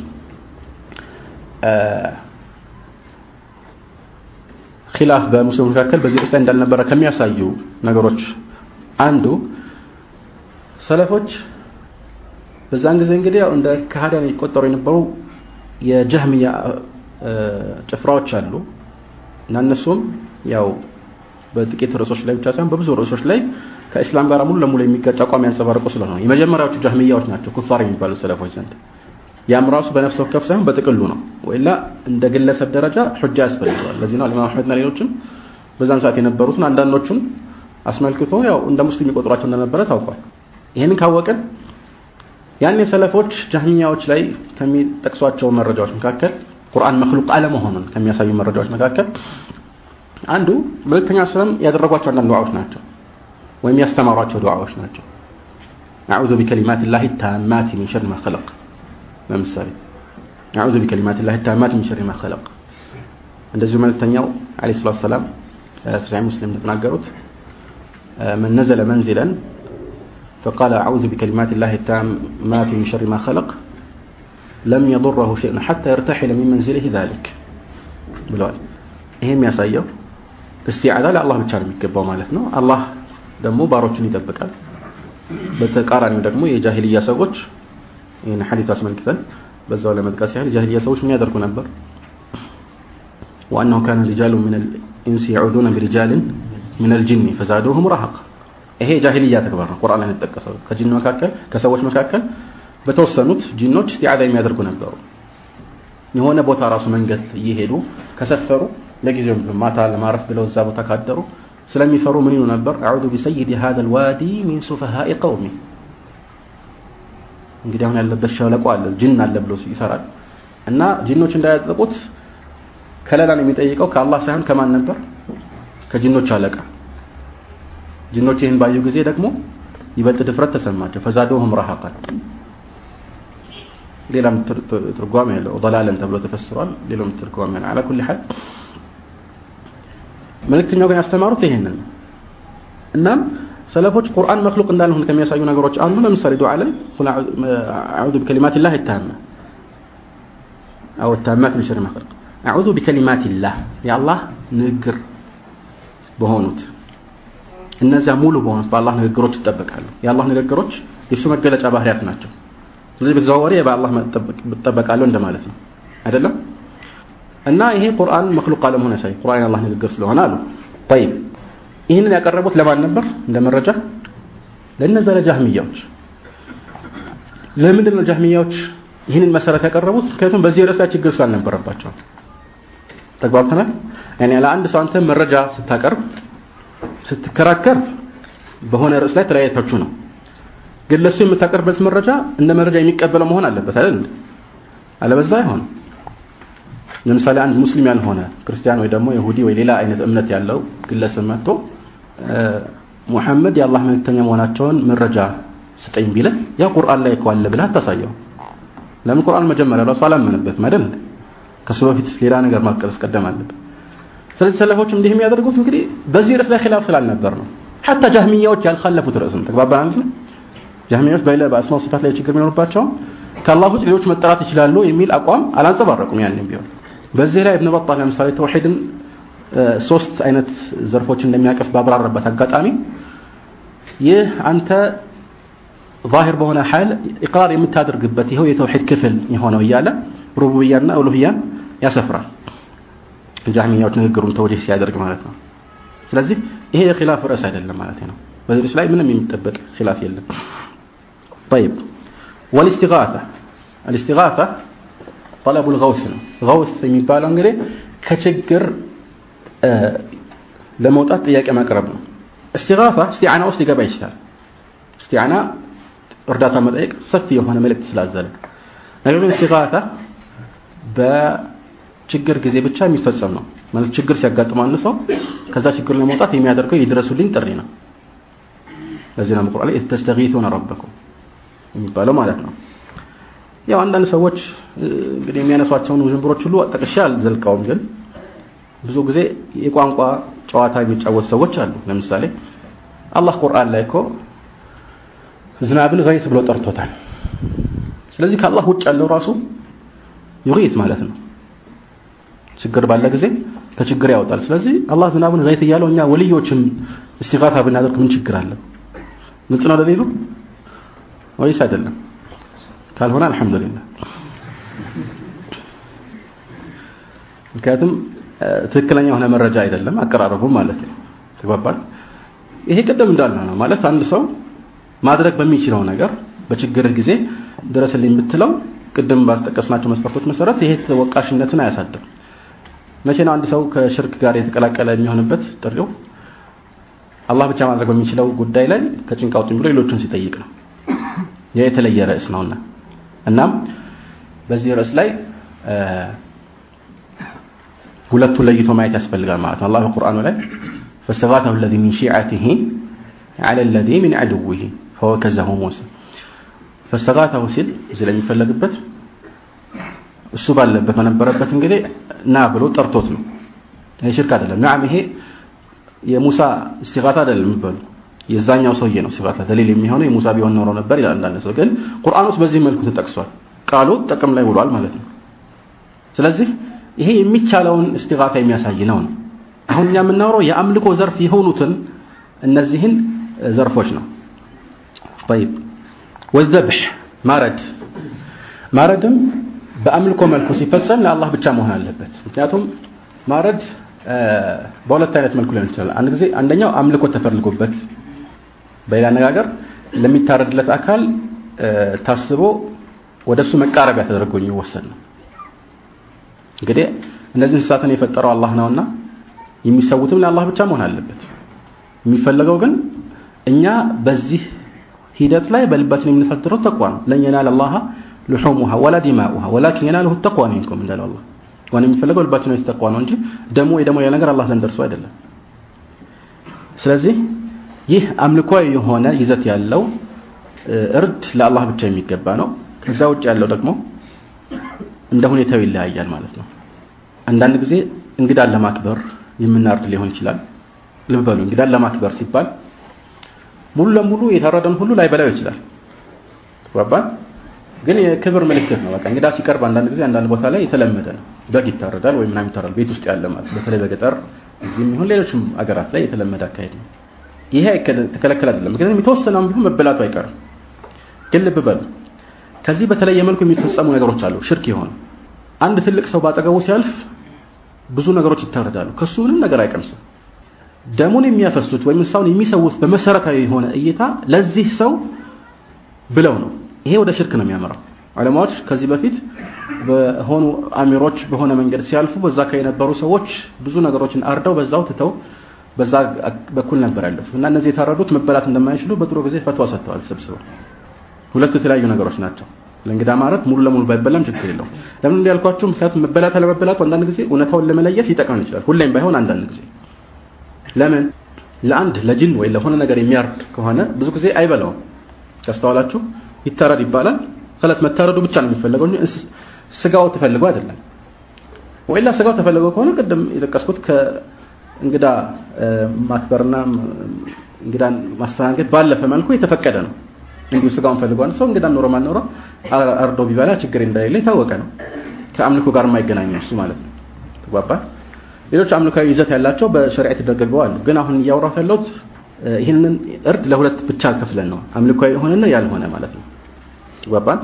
ኺላፍ በሙስሊሞች መካከል በዚህ ላይ እንዳልነበረ ከሚያሳዩ ነገሮች አንዱ ሰለፎች በዛን ጊዜ እንግዲህ ያው እንደ ከሃዲያን ይቆጠሩ የነበሩ የጀህሚያ ጭፍራዎች አሉ። እና እነሱም ያው በጥቂት ርዕሶች ላይ ብቻ ሳይሆን በብዙ ርዕሶች ላይ ከእስላም ጋር ሙሉ ለሙሉ የሚጋጭ አቋም ያንጸባርቁ ስለሆነ የመጀመሪያዎቹ ጀህሚያዎች ናቸው ኩፋር የሚባሉ ሰለፎች ዘንድ። ያም ራሱ በነፍስ ወከፍ ሳይሆን በጥቅሉ ነው። ወይላ እንደ ግለሰብ ደረጃ ሑጃ ያስፈልገዋል። ለዚህ ነው ኢማም አሕመድና ሌሎችም በዛን ሰዓት የነበሩትን አንዳንዶቹን አስመልክቶ ያው እንደ ሙስሊም ይቆጥሯቸው እንደነበረ ታውቋል። ይህንን ካወቅን ያን የሰለፎች ጃህሚያዎች ላይ ከሚጠቅሷቸው መረጃዎች መካከል ቁርአን መክሉቅ አለመሆኑን ከሚያሳዩ መረጃዎች መካከል አንዱ መልእክተኛ ስለም ያደረጓቸው አንዳንድ ዱዓዎች ናቸው ወይም ያስተማሯቸው ዱዓዎች ናቸው አዑዙ ቢከሊማት ላህ ታማት ሚን ሸር ማ ኸለቅ ለምሳሌ አዑዙ ቢከሊማት ላህ ታማት ሚን ሸር ማ ኸለቅ እንደዚሁ መልእክተኛው ዓለይሂ ሰላቱ ሰላም في ሙስሊም እንደተናገሩት من نزل منزلا فقال أعوذ بكلمات الله التامات من شر ما خلق لم يضره شيء حتى يرتحل من منزله ذلك ብለዋል ይሄ የሚያሳየው እስቲዓዛ ለአላህ ብቻ ነው የሚገባው ማለት ነው አላህ ደግሞ ባሮችን ይጠብቃል በተቃራኒው ደግሞ የጃሂልያ ሰዎች ይህን ሐዲት አስመልክተን በዛው ለመጥቀስ ያህል የጃሂልያ ሰዎች ምን ያደርጉ ነበር وأنه كان رجال من الإنس يعوذون برجال من الجن فزادوهم رهقا ይሄ ጃሂልያ ተግባር ነው ቁርአን ላይ የተጠቀሰው ከጂን መካከል ከሰዎች መካከል በተወሰኑት ጂኖች እስቲዓዛ የሚያደርጉ ነበሩ የሆነ ቦታ ራሱ መንገድ እየሄዱ ከሰፈሩ ለጊዜው ማታ ለማረፍ ብለው እዛ ቦታ ካደሩ ስለሚፈሩ ምን ይሉ ነበር أعوذ بسيد هذا الوادي من سفهاء قومه እንግዲህ አሁን ያለበት ሸለቆ አለ ጅን አለ ብሎ ይፈራል እና ጅኖች እንዳያጠቁት ከለላ ነው የሚጠይቀው ከአላህ ሳይሆን ከማን ነበር ከጅኖች አለቃ ጅኖች ይህን ባዩ ጊዜ ደግሞ ይበልጥ ድፍረት ተሰማቸው ፈዛዶሁም ረሃቀን ሌላም ትርጓሜ ያለው ضላለን ተብሎ ተፈስሯል ሌላም ትርጓሜ አለ ኩል ሐል መልእክተኛው ግን ያስተማሩት ይሄንን። እናም ሰለፎች ቁርአን መክሉቅ እንዳልሆነ ከሚያሳዩ ነገሮች አንዱ ለምሳሌ ዱዓ ላይ አዑዙ ቢከሊማት ላህ ታማ አው ታማት ማ ኸልቅ አዑዙ ቢከሊማት ላህ የአላህ ንግግር በሆኑት። እነዚያ ሙሉ በሆኑት በአላህ ንግግሮች ይጠበቃሉ። የአላህ ንግግሮች የእሱ መገለጫ ባህሪያት ናቸው። ስለዚህ በተዘዋዋሪ በአላህ እጠበቃለሁ እንደማለት ነው። አይደለም እና ይሄ ቁርአን መክሉቅ አለመሆን ያሳይ ቁርአን የአላህ ንግግር ስለሆነ አሉ። ጠይብ። ይህንን ያቀረቡት ለማን ነበር? እንደ መረጃ? ለእነዛ ለጃህሚያዎች። ለምንድን ነው ጃህሚያዎች ይህንን መሰረት ያቀረቡት? ምክንያቱም በዚህ ርዕስ ላይ ችግር ስላልነበረባቸው። ተግባብተናል? ያኔ ለአንድ ሰው አንተ መረጃ ስታቀርብ ስትከራከር በሆነ ርዕስ ላይ ተለያየታችሁ ነው። ግን ለሱ የምታቀርበት መረጃ እንደ መረጃ የሚቀበለው መሆን አለበት አይደል? አለበዛ አይሆንም። ለምሳሌ አንድ ሙስሊም ያልሆነ ክርስቲያን ወይ ደግሞ ይሁዲ ወይ ሌላ አይነት እምነት ያለው ግለሰብ መጥቶ ሙሐመድ የአላህ መልእክተኛ መሆናቸውን መረጃ ስጠኝ ቢልህ ያ ቁርአን ላይ እኮ አለ ብለህ አታሳየው። ለምን ቁርአን መጀመሪያ ራሱ አላመነበትም አይደል? ከሱ በፊት ሌላ ነገር ማስቀደም አለበት። ስለዚህ ሰለፎችም እንዲህ የሚያደርጉት እንግዲህ በዚህ ርዕስ ላይ ኺላፍ ስላልነበር ነው። ሐታ ጃህሚያዎች ያልካለፉት ርዕስ ነው። ተግባባን አይደል? ጃህሚያዎች በሌላ በአስማው ሲፋት ላይ ችግር ቢኖርባቸው ከአላህ ውጭ ሌሎች መጠራት ይችላሉ የሚል አቋም አላንጸባረቁም። ያንን ቢሆን በዚህ ላይ እብነ በጣል ለምሳሌ ተውሂድን ሶስት አይነት ዘርፎች እንደሚያቀፍ ባብራራበት አጋጣሚ ይህ አንተ ዛሂር በሆነ ሐል ኢቅራር የምታደርግበት ይኸው የተውሂድ ክፍል የሆነው እያለ ሩቡብያና ኡሉህያን ያሰፍራል። ጃህሚያዎች ንግግሩን ተውዲህ ሲያደርግ ማለት ነው። ስለዚህ ይሄ የኺላፍ ርዕስ አይደለም ማለት ነው። በዚህ ርዕስ ላይ ምንም የሚጠበቅ ኺላፍ የለም። طيب والاستغاثة الاستغاثة ጠለቡል ገውስ ነው። ገውስ የሚባለው እንግዲህ ከችግር ለመውጣት ጥያቄ ማቅረብ ነው። እስቲጋፋ እስቲዓና ውስጥ ሊገባ ይችላል። እስቲዓና እርዳታ መጠየቅ ሰፊ የሆነ መልእክት ስላዘለ፣ ነገር ግን እስቲጋፋ በችግር ጊዜ ብቻ የሚፈጸም ነው። ማለት ችግር ሲያጋጥም አንድ ሰው ከዛ ችግር ለመውጣት የሚያደርገው የድረሱልኝ ጥሪ ነው። ለዚህ ነው ቁርአን ላይ ተስተጊቱነ ረበኩም የሚባለው ማለት ነው። ያው አንዳንድ ሰዎች እንግዲህ የሚያነሷቸውን ውዥንብሮች ሁሉ ጠቅሼ አልዘልቀውም ግን ብዙ ጊዜ የቋንቋ ጨዋታ የሚጫወቱ ሰዎች አሉ። ለምሳሌ አላህ ቁርአን ላይ እኮ ዝናብን ገይት ብሎ ጠርቶታል። ስለዚህ ከአላህ ውጭ ያለው ራሱ ዩጊት ማለት ነው። ችግር ባለ ጊዜ ከችግር ያወጣል። ስለዚህ አላህ ዝናብን ገይት እያለው እኛ ወልዮችም እስቲጋታ ብናደርግ ምን ችግር አለው? ግልጽ ነው ደሊሉ ወይስ አይደለም? ካልሆነ አልሐምዱሊላህ። ምክንያቱም ትክክለኛ የሆነ መረጃ አይደለም አቀራረቡ ማለት ነው። ተግባባል። ይሄ ቅድም እንዳለ ነው ማለት አንድ ሰው ማድረግ በሚችለው ነገር በችግር ጊዜ ድረስልኝ የምትለው ቅድም ባስጠቀስናቸው መስፈርቶች መሰረት ይሄ ተወቃሽነትን አያሳድርም። መቼ ነው አንድ ሰው ከሽርክ ጋር የተቀላቀለ የሚሆንበት ጥሪው? አላህ ብቻ ማድረግ በሚችለው ጉዳይ ላይ ከጭንቅ አውጡኝ ብሎ ሌሎችን ሲጠይቅ ነው። የተለየ ርዕስ ነውና እናም በዚህ ርዕስ ላይ ሁለቱን ለይቶ ማየት ያስፈልጋል ማለት ነው። አላህ በቁርአኑ ላይ ፈስተጋተሁ الذي من شيعته على الذي من عدوه فوكزه موسى ፈስተጋተሁ ሲል እዚህ ላይ የሚፈለግበት እሱ ባለበት በነበረበት እንግዲህ ና ብሎ ጠርቶት ነው። ይሄ ሽርክ አይደለም። ናም ይሄ የሙሳ እስቲጋታ አይደለም የሚባሉ የዛኛው ሰውዬ ነው እስቲጋታ ደሊል የሚሆነው የሙሳ ቢሆን ኖሮ ነበር ይላል አንዳንድ ሰው። ግን ቁርአን ውስጥ በዚህ መልኩ ተጠቅሷል። ቃሉ ጥቅም ላይ ውሏል ማለት ነው። ስለዚህ ይሄ የሚቻለውን እስቲጋታ የሚያሳይ ነው ነው። አሁን እኛ የምናወራው የአምልኮ ዘርፍ የሆኑትን እነዚህን ዘርፎች ነው። طيب والذبح ማረድ ማረድም በአምልኮ መልኩ ሲፈጸም ለአላህ ብቻ መሆን አለበት። ምክንያቱም ማረድ በሁለት አይነት መልኩ ሊሆን ይችላል። አንድ ጊዜ አንደኛው አምልኮ ተፈልጎበት፣ በሌላ አነጋገር ለሚታረድለት አካል ታስቦ ወደሱ መቃረቢያ ተደርጎ የሚወሰድ ነው። እንግዲህ እነዚህ እንስሳትን የፈጠረው አላህ ነውና የሚሰዉትም ለአላህ ብቻ መሆን አለበት። የሚፈለገው ግን እኛ በዚህ ሂደት ላይ በልባችን የምንፈጥረው ተቅዋ ነው። لن ينال الله لحومها ولا دماؤها ولكن يناله التقوى منكم እንዳለው አላህ ዋናው የሚፈለገው ልባችን ነው ተቅዋ ነው እንጂ ደሙ ወይ ደሞ ሌላ ነገር አላህ ዘንድ ደርሶ አይደለም። ስለዚህ ይህ አምልኮዊ የሆነ ይዘት ያለው እርድ ለአላህ ብቻ የሚገባ ነው። ከዛ ውጭ ያለው ደግሞ እንደ ሁኔታው ይለያያል ማለት ነው። አንዳንድ ጊዜ እንግዳን ለማክበር የምናርድ ሊሆን ይችላል። ልብ እንግዳን ለማክበር ሲባል ሙሉ ለሙሉ የታረደን ሁሉ ላይበላው ይችላል። ተባባን ግን የክብር ምልክት ነው። በቃ እንግዳ ሲቀርብ አንዳንድ ጊዜ አንዳንድ ቦታ ላይ የተለመደ ነው። በግ ይታረዳል ወይም ምናምን ይታረዳል ቤት ውስጥ ያለ ማለት በተለይ በገጠር እዚህም ይሁን ሌሎችም አገራት ላይ የተለመደ አካሄድ ነው። ይሄ ተከለከለ አይደለም። ምክንያቱም የተወሰነውም ቢሆን መበላቱ አይቀርም። ግን ልብ በሉ ከዚህ በተለየ መልኩ የሚፈጸሙ ነገሮች አሉ። ሽርክ የሆኑ አንድ ትልቅ ሰው ባጠገቡ ሲያልፍ ብዙ ነገሮች ይታረዳሉ። ከሱ ምንም ነገር አይቀምስም። ደሙን የሚያፈሱት ወይም እንስሳውን የሚሰውት በመሰረታዊ የሆነ እይታ ለዚህ ሰው ብለው ነው። ይሄ ወደ ሽርክ ነው የሚያመራው። ዑለማዎች ከዚህ በፊት በሆኑ አሚሮች በሆነ መንገድ ሲያልፉ በዛ ከየነበሩ ሰዎች ብዙ ነገሮችን አርደው በዛው ትተው በዛ በኩል ነበር ያለፉት እና እነዚህ የታረዱት መበላት እንደማይችሉ በጥሩ ጊዜ ፈትዋ ሰጥተዋል ተሰብስበው። ሁለቱ የተለያዩ ነገሮች ናቸው። ለእንግዳ ማረድ ሙሉ ለሙሉ ባይበላም ችግር የለውም። ለምን እንዲያልኳችሁ፣ ምክንያቱም መበላት አለመበላቱ አንዳንድ ጊዜ እውነታውን ለመለየት ይጠቅመን ይችላል። ሁሌም ባይሆን አንዳንድ ጊዜ ለምን ለአንድ ለጅን ወይ ለሆነ ነገር የሚያርድ ከሆነ ብዙ ጊዜ አይበላውም። ካስተዋላችሁ ይታረድ ይባላል። ከላስ መታረዱ ብቻ ነው የሚፈለገው እንጂ ስጋው ተፈልጎ አይደለም። ወይላ ስጋው ተፈልጎ ከሆነ ቅድም የጠቀስኩት ከእንግዳ ማክበርና እንግዳን ማስተናገድ ባለፈ መልኩ የተፈቀደ ነው። እንዲሁ ስጋውን አንድ ሰው እንግዳ ኖሮ ማልኖረ አርዶ ቢበላ ችግር እንደሌለ የታወቀ ነው። ከአምልኮ ጋር የማይገናኘው እሱ ማለት ነው። ተግባባል። ሌሎች አምልካዊ ይዘት ያላቸው በሸሪዓ የተደነገጉ አሉ። ግን አሁን እያወራሁ ያለሁት ይህንን እርድ ለሁለት ብቻ ከፍለን ነው፣ አምልካዊ የሆነና ያልሆነ ማለት ነው። ተግባባን።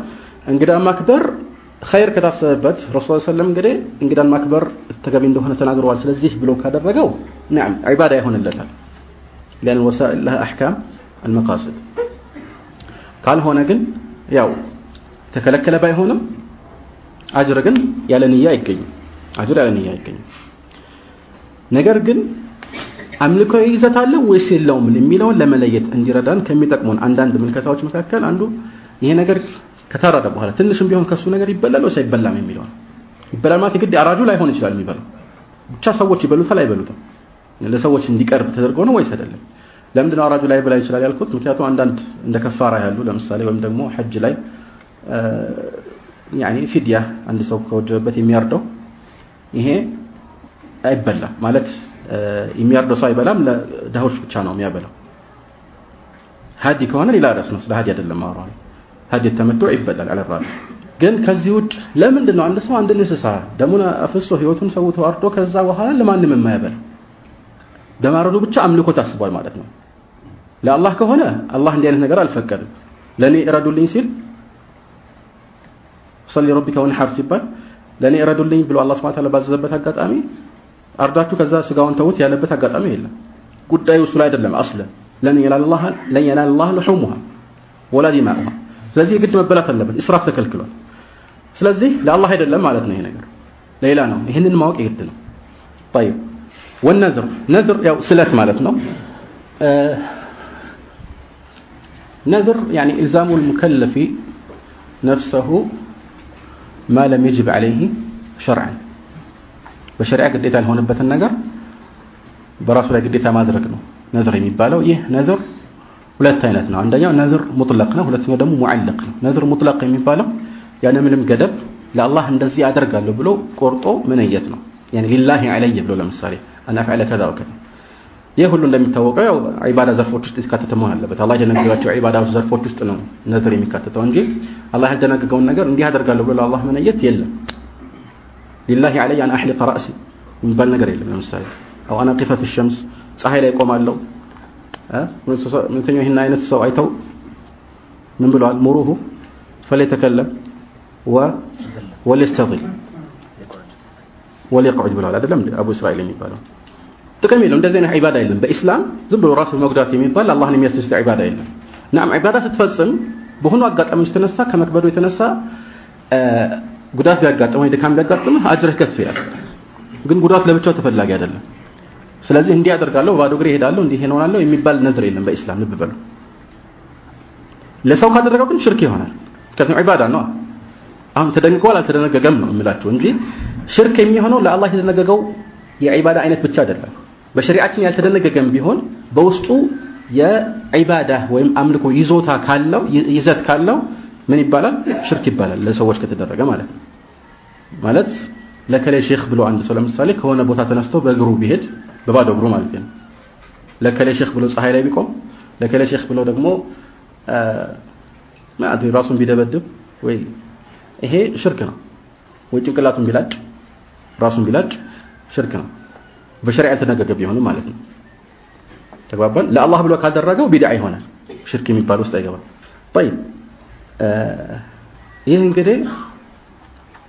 እንግዳ ማክበር ኸይር ከታሰበበት ረሱል ሰለም እንግዲህ እንግዳን ማክበር ተገቢ እንደሆነ ተናግረዋል። ስለዚህ ብሎ ካደረገው ነዓም ዒባዳ ይሆንለታል። ሊአን ወሳኢል ለሃ አሕካም አልመቃሲድ ካልሆነ ግን ያው ተከለከለ ባይሆንም አጅር ግን ያለ አይገኝም። አጅር ያለ አይገኝም። ነገር ግን አምልኮዊ ይዘት አለው ወይስ የለውም የሚለውን ለመለየት እንዲረዳን ከሚጠቅሙን አንዳንድ ምልከታዎች መካከል አንዱ ይሄ ነገር ከታረደ በኋላ ትንሽም ቢሆን ከሱ ነገር ይበላል ወይስ አይበላም የሚለው ይበላል ማለት የግድ አራጁ ላይሆን ይችላል የሚበላው ብቻ ሰዎች ይበሉታል አይበሉትም፣ ለሰዎች እንዲቀርብ ተደርጎ ነው ወይስ አይደለም? ለምንድነው አራጁ ላይ በላ ይችላል ያልኩት? ምክንያቱም አንዳንድ እንደ ከፋራ ያሉ ለምሳሌ ወይም ደግሞ ሐጅ ላይ ያኒ ፊድያ አንድ ሰው ከወጀበበት የሚያርደው ይሄ አይበላም ማለት የሚያርደው ሰው አይበላም፣ ለድሆች ብቻ ነው የሚያበላው። ሀዲ ከሆነ ሌላ ርዕስ ነው። ስለ ሀዲ አይደለም ማወራው። ሀዲ ተመቶ ይበላል አለራል። ግን ከዚህ ውጭ ለምንድን ነው አንድ ሰው አንድ እንስሳ ደሙን አፍሶ ህይወቱን ሰውቶ አርዶ ከዛ በኋላ ለማንም የማያበላ በማረዱ ብቻ አምልኮ ታስቧል ማለት ነው። ለአላህ ከሆነ አላህ እንዲህ አይነት ነገር አልፈቀድም። ለእኔ እረዱልኝ ሲል ሰሊ ረቢከ ወንሐር ሲባል ለእኔ እረዱልኝ ብሎ አላህ ሱብሓነሁ ወተዓላ ባዘዘበት አጋጣሚ አርዳችሁ ከዛ ስጋውን ተውት ያለበት አጋጣሚ የለም። ጉዳዩ እሱ ላይ አይደለም። አስለ ለን የናል ላህ ልሑሙሃ ወላ ዲማኡሃ። ስለዚህ የግድ መበላት አለበት። እስራፍ ተከልክሏል። ስለዚህ ለአላህ አይደለም ማለት ነው። ይሄ ነገር ሌላ ነው። ይህንን ማወቅ የግድ ነው። ጠይብ ወነዝር ነዝር ያው ስለት ማለት ነው። ነዝር ያኒ ኢልዛሙ ልሙከለፊ ነፍሰሁ ማ ለም የጅብ ዓለይህ ሸርዐን በሸሪዓ ግዴታ ያልሆነበትን ነገር በራሱ ላይ ግዴታ ማድረግ ነው ነዝር የሚባለው። ይህ ነዝር ሁለት አይነት ነው። አንደኛው ነዝር ሙጥለቅ ነው። ሁለተኛው ደግሞ ሙዓለቅ ነው። ነዝር ሙጥለቅ የሚባለው ያለ ምንም ገደብ ለአላህ እንደዚህ አደርጋለሁ ብሎ ቆርጦ መነየት ነው። ያኒ ሊላሂ ዐለየ ብሎ ለምሳሌ አና ፈዕለ ከዛ ወከዛ። ይህ ሁሉ እንደሚታወቀው ያው ዒባዳ ዘርፎች ውስጥ የተካተተ መሆን አለበት። አላህ የደነገጋቸው ዒባዳዎች ዘርፎች ውስጥ ነው ነዝር የሚካተተው እንጂ አላህ ያልደነገገውን ነገር እንዲህ አደርጋለሁ ብሎ ለአላህ መነየት የለም። ሊላሂ ዐለየ አን አሕሊቀ ረእሲ የሚባል ነገር የለም። ለምሳሌ አው አና ቂፈ ፊ ሸምስ ፀሐይ ላይ ቆማለሁ። ሁለተኛው ይህን አይነት ሰው አይተው ምን ብለዋል? ሙሩሁ ፈለይተከለም ወሊስተዚል ወሊቅዑድ ብለዋል። አይደለም አቡ እስራኤል የሚባለው ጥቅም የለም። እንደዚህ አይነት ዒባዳ የለም በኢስላም ዝም ብሎ ራሱ መጉዳት የሚባል አላህን የሚያስደስት ዒባዳ የለም። ናም ዒባዳ ስትፈጽም በሆኑ አጋጣሚዎች የተነሳ ከመክበዱ የተነሳ ጉዳት ቢያጋጥም ወይ ድካም ቢያጋጥምህ አጅርህ ከፍ ይላል። ግን ጉዳት ለብቻው ተፈላጊ አይደለም። ስለዚህ እንዲህ አደርጋለሁ፣ ባዶ እግሬ እሄዳለሁ፣ እንዲህ እሆናለሁ የሚባል ነዝር የለም በኢስላም ልብ በሉ። ለሰው ካደረገው ግን ሽርክ ይሆናል። ምክንያቱም ዒባዳ ነው። አሁን ተደንግጓል አልተደነገገም ነው የምላችሁ እንጂ ሽርክ የሚሆነው ለአላህ የተደነገገው የዒባዳ አይነት ብቻ አይደለም። በሸሪዓችን ያልተደነገገም ቢሆን በውስጡ የዒባዳ ወይም አምልኮ ይዞታ ካለው ይዘት ካለው ምን ይባላል? ሽርክ ይባላል። ለሰዎች ከተደረገ ማለት ነው። ማለት ለከሌ ሼክ ብሎ አንድ ሰው ለምሳሌ ከሆነ ቦታ ተነስቶ በእግሩ ቢሄድ በባዶ እግሩ ማለት ነው። ለከሌ ሼክ ብሎ ፀሐይ ላይ ቢቆም፣ ለከሌ ሼክ ብሎ ደግሞ ማለት ራሱን ቢደበድብ ወይ ይሄ ሽርክ ነው። ወይ ጭንቅላቱን ቢላጭ ራሱን ቢላጭ ሽርክ ነው። በሸሪዓ የተደነገገ ቢሆንም ማለት ነው። ተግባባን። ለአላህ ብሎ ካደረገው ቢድዓ ይሆናል። ሽርክ የሚባል ውስጥ አይገባም። طيب ይህ እንግዲህ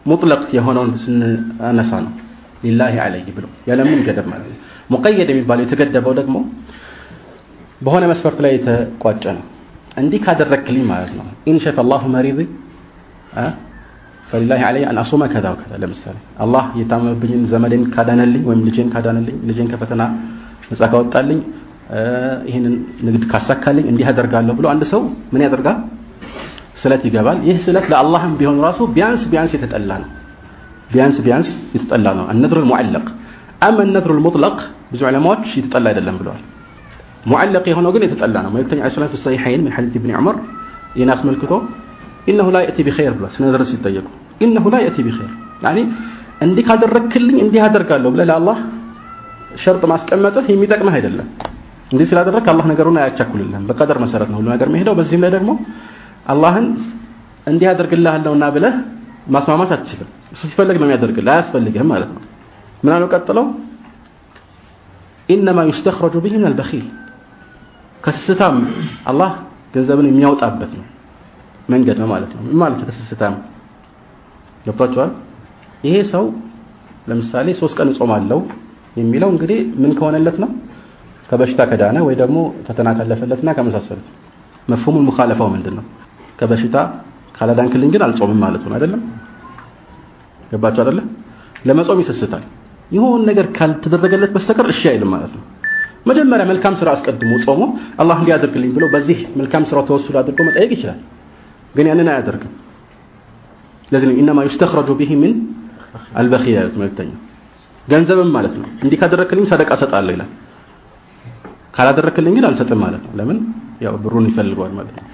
ሙጥለቅ የሆነውን ስናነሳ ነው። ሊላሂ ዐለይህ ብሎ ያለምን ገደብ ማለት ነው። ሙቀየድ የሚባለው የተገደበው ደግሞ በሆነ መስፈርት ላይ የተቋጨ ነው። እንዲህ ካደረግክልኝ ማለት ነው። ኢንሸት አላሁ መሪض ፈሊላሂ ዐለይ አን ከዛ ወከዛ። ለምሳሌ አላህ የታመመብኝን ዘመዴን ካዳነልኝ ወይም ልጄን ካዳነልኝ ልጄን ከፈተና ነፃ ካወጣልኝ ይህንን ንግድ ካሳካልኝ እንዲህ አደርጋለሁ ብሎ አንድ ሰው ምን ያደርጋል ስለት ይገባል። ይህ ስለት ለአላህም ቢሆን ራሱ ቢያንስ ቢያንስ የተጠላ ነው። ቢያንስ ቢያንስ የተጠላ ነው። النذر المعلق أما النذر المطلق ብዙ ዑለማዎች የተጠላ አይደለም ብለዋል። معلق የሆነው ግን የተጠላ ነው። መልእክተኛ عليه الصلاة صحيحين من حديث ابن عمر ይህን አስመልክቶ إنه لا يأتي بخير ብሏል። ስለ ሲጠየቁ إنه لا يأتي بخير يعني እንዲህ ካደረግክልኝ እንዲህ አደርጋለሁ ብለህ ለአላህ ሸርጥ ማስቀመጥህ የሚጠቅምህ አይደለም። እንዲህ ስላደረግክ አላህ ነገሩን አያቻኩልልህም። በቀደር መሰረት ነው ሁሉ ነገር የሚሄደው። በዚህም ላይ ደግሞ አላህን እንዲህ አደርግልሃለሁና ብለህ ማስማማት አትችልም። እሱ ሲፈልግ ነው የሚያደርግልህ አያስፈልግህም ማለት ነው። ምን አለው ቀጥለው? ኢነማ ዩስተኽረጁ ቢህ ምን አልበኺል ከስስታም አላህ ገንዘብን የሚያወጣበት ነው መንገድ ነው ማለት ነው። ማለት ከስስታም ገብቷቸዋል ይሄ ሰው ለምሳሌ ሶስት ቀን እጾማለሁ የሚለው እንግዲህ ምን ከሆነለት ነው? ከበሽታ ከዳነ ወይ ደግሞ ፈተና ካለፈለትና ከመሳሰሉት። መፍሁሙል ሙኻለፋው ምንድን ነው ከበሽታ ካላዳንክልኝ ግን አልጾምም ማለት ነው። አይደለም? ገባችሁ አይደለ? ለመጾም ይሰስታል ይሁን ነገር ካልተደረገለት በስተቀር እሺ አይልም ማለት ነው። መጀመሪያ መልካም ስራ አስቀድሞ ጾሞ አላህ እንዲያደርግልኝ ብሎ በዚህ መልካም ስራው ተወሱል አድርጎ መጠየቅ ይችላል። ግን ያንን አያደርግም። ለዚህ ነው ኢነማ ዩስተኽረጁ ቢሂ ምን አልበኺል ያሉት መልክተኛ ገንዘብም ማለት ነው። እንዲህ ካደረክልኝ ሰደቃ ሰጣለሁ ይላል። ካላደረክልኝ ግን አልሰጥም ማለት ነው። ለምን? ያው ብሩን ይፈልገዋል ማለት ነው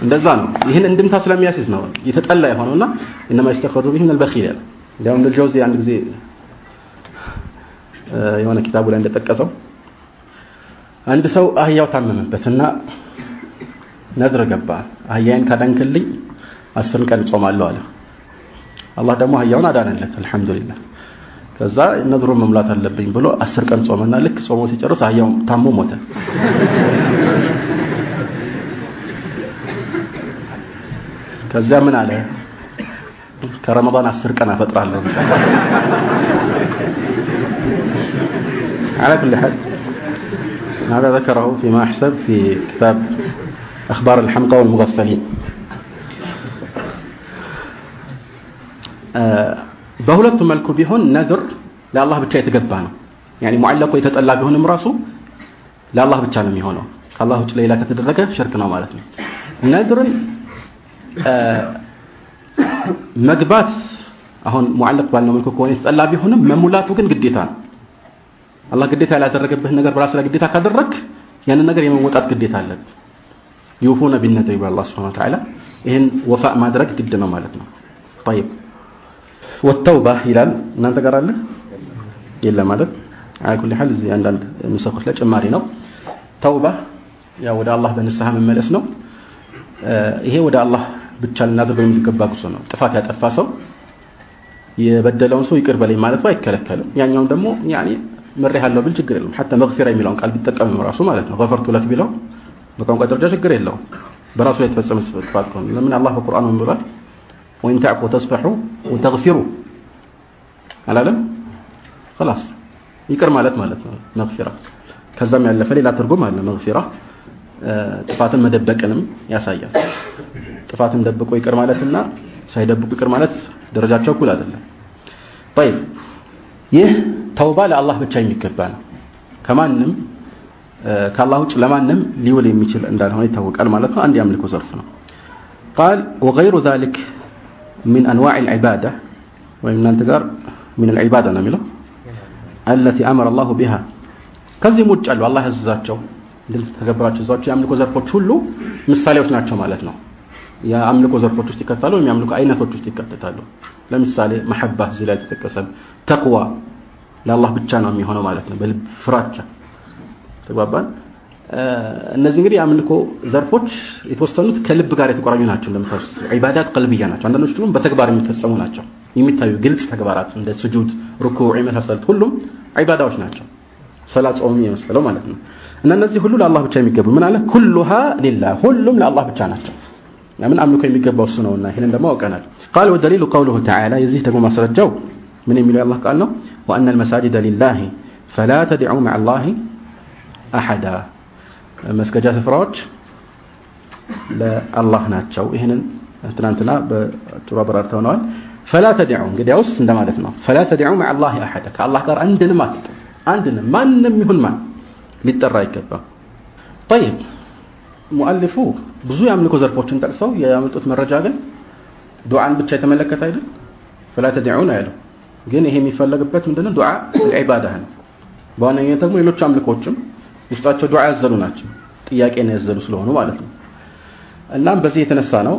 እንደዛ ነው። ይህን እንድምታ ስለሚያስይዝ ነው የተጠላ የሆነውና ኢነማ ዩስተኽረጁ ቢሂ ያለው እንዲያውም ልጆዚ አንድ ጊዜ የሆነ ኪታቡ ላይ እንደጠቀሰው አንድ ሰው አህያው ታመመበትና ነድር ገባ አህያዬን ካዳንክልኝ አስርን ቀን ጾማለሁ አለ። አላህ ደግሞ አህያውን አዳነለት አልহামዱሊላህ ከዛ ነድሩን መሙላት አለብኝ ብሎ አስር ቀን ጾመና ልክ ጾሞ ሲጨርስ አህያው ታሞ ሞተ ከዚያ ምን አለ ከረመዳን አስር ቀን አፈጥራለሁ على كل حال هذا ذكره فيما أحسب في كتاب أخبار الحمقى والمغفلين በሁለቱም መልኩ ቢሆን ነድር ለአላህ ብቻ የተገባ ነው ያኒ ሙዓለቁ የተጠላ ቢሆንም ራሱ ለአላህ ብቻ ነው የሚሆነው ከአላህ ውጭ ሌላ ከተደረገ ሽርክ ነው ማለት ነው ነድርን መግባት አሁን ሙዓለቅ ባልነው መልኩ ከሆነ የተጠላ ቢሆንም መሙላቱ ግን ግዴታ ነው። አላህ ግዴታ ያላደረገብህ ነገር በራስህ ላይ ግዴታ ካደረክ ያንን ነገር የመወጣት ግዴታ አለብህ። ዩፉነ ቢነድር ይላል አላህ ሱብሓነሁ ወተዓላ። ይህን ወፋ ማድረግ ግድ ነው ማለት ነው። ጠይብ ወተውባ ይላል እናንተ ጋር አለ የለም ማለት አልኩል ሐል እዚህ አንዳንድ ምሰኮች ላይ ጭማሪ ነው። ተውባ ያው ወደ አላህ በንስሐ መመለስ ነው። ይሄ ወደ አላህ ብቻ ልናደርገው የሚገባ ጉዞ ነው ጥፋት ያጠፋ ሰው የበደለውን ሰው ይቅር በለኝ ማለት አይከለከልም ያኛውን ደግሞ ያኔ ምሬሃለሁ ብል ችግር የለም ሐታ መግፊራ የሚለውን ቃል ቢጠቀም ራሱ ማለት ነው ገፈርቱ ለክ ቢለው በቋንቋ ደረጃ ችግር የለውም በራሱ ላይ የተፈጸመ ጥፋት ከሆነ ለምን አላህ በቁርአኑ ምን ብሏል ወይን ተዕፉ ተስፈሑ ወተግፊሩ አላለም خلاص ይቅር ማለት ማለት ነው መግፊራ ከዛም ያለፈ ሌላ ትርጉም አለ መግፊራ ጥፋትን መደበቅንም ያሳያል ጥፋትን ደብቆ ይቅር ማለትና ሳይደብቁ ይቅር ማለት ደረጃቸው እኩል አይደለም طيب ይህ ተውባ ለአላህ ብቻ የሚገባ ነው ከማንም ከአላህ ውጭ ለማንም ሊውል የሚችል እንዳልሆነ ይታወቃል ማለት ነው አንድ የአምልኮ ዘርፍ ነው قال وغير ذلك من انواع العباده ወይም እናንተ ጋር من العباده ነው የሚለው التي امر الله بها ከዚህም ውጭ አሉ አላህ ያዘዛቸው እንድትተገብራቸው እዛቸው የአምልኮ ዘርፎች ሁሉ ምሳሌዎች ናቸው ማለት ነው። የአምልኮ ዘርፎች ውስጥ ይከታሉ ወይም የአምልኮ አይነቶች ውስጥ ይከተታሉ ለምሳሌ መሐባ እዚህ ላይ ተጠቀሰ ተቅዋ ለአላህ ብቻ ነው የሚሆነው ማለት ነው። በልብ ፍራቻ ተግባባን? እነዚህ እንግዲህ የአምልኮ ዘርፎች የተወሰኑት ከልብ ጋር የተቆራኙ ናቸው። እንደምታውቁት ዒባዳት ቀልብያ ናቸው። አንዳንዶች ደግሞ በተግባር የሚፈጸሙ ናቸው። የሚታዩ ግልጽ ተግባራት እንደ ስጁድ ሩኩዕ የመሳሰሉት ሁሉም ዒባዳዎች ናቸው። ሰላት ጾም የመሰለው ማለት ነው እና እነዚህ ሁሉ ለአላህ ብቻ የሚገቡ ምን አለ? ኩሉሃ ሊላህ ሁሉም ለአላህ ብቻ ናቸው። ለምን አምልኮ የሚገባው እሱ ነውና ይሄንን ደግሞ አውቀናል። ቃል ወደሊሉ ቀውሉሁ ተዓላ የዚህ ደግሞ ማስረጃው ምን የሚለው የአላህ ቃል ነው? ወአነ አልመሳጅደ ሊላህ ፈላ ተድዑ መዓ ላሂ አሐዳ። መስገጃ ስፍራዎች ለአላህ ናቸው። ይህንን ትናንትና በጥሩ አብራርተውነዋል። ፈላ ተድዑ እንግዲያውስ እንደማለት ነው። ፈላ ተድዑ መዓ ላሂ አሐዳ ከአላህ ጋር አንድንም አትጥሩ አንድንም ማንም ይሁን ማን ሊጠራ አይገባም ጠይብ ሙአሊፉ ብዙ የአምልኮ ዘርፎችን ጠቅሰው ያመጡት መረጃ ግን ዱዓን ብቻ የተመለከተ አይደል ፈላ ተድዑ ነው ያለው ግን ይሄ የሚፈለግበት ምንድነው ዱዓ ልዒባዳ ነው በዋነኝነት ደግሞ ሌሎች አምልኮችም ውስጣቸው ዱዓ ያዘሉ ናቸው ጥያቄን ያዘሉ ስለሆኑ ማለት ነው እናም በዚህ የተነሳ ነው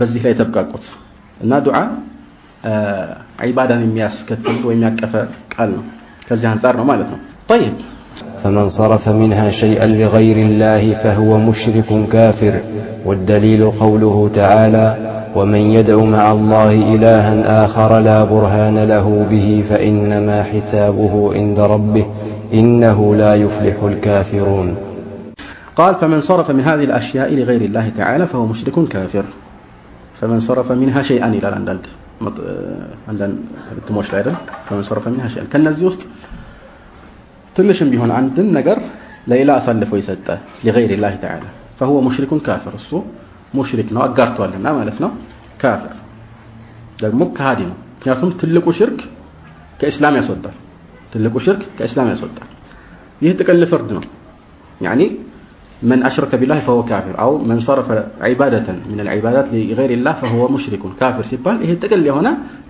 በዚህ ላይ የተብቃቁት እና ዱዓ ዒባዳን የሚያስከትል ወይም ያቀፈ ቃል ነው ከዚህ አንጻር ነው ማለት ነው طيب فمن صرف منها شيئا لغير الله فهو مشرك كافر. والدليل قوله تعالى ومن يدع مع الله إلها آخر لا برهان له به فإنما حسابه عند ربه إنه لا يفلح الكافرون. قال فمن صرف من هذه الأشياء لغير الله تعالى فهو مشرك كافر. فمن صرف منها شيئا إلى عندنا عندنا التموش لا فمن صرف منها شيئا كان نزي ትንሽም ቢሆን አንድን ነገር ለሌላ አሳልፎ የሰጠ لغير الله تعالى فهو مشرك كافر እሱ ሙሽሪክ ነው አጋርቷልና ማለት ነው ካፍር ደግሞ ከሃዲ ነው ምክንያቱም ትልቁ ሽርክ ከእስላም ያስወጣል ትልቁ ሽርክ ከእስላም ያስወጣል ይህ ጥቅል ፍርድ ነው يعني من أشرك بالله فهو كافر أو من صرف عبادة من العبادات لغير الله فهو مشرك كافر ሲባል ይሄ ጥቅል የሆነ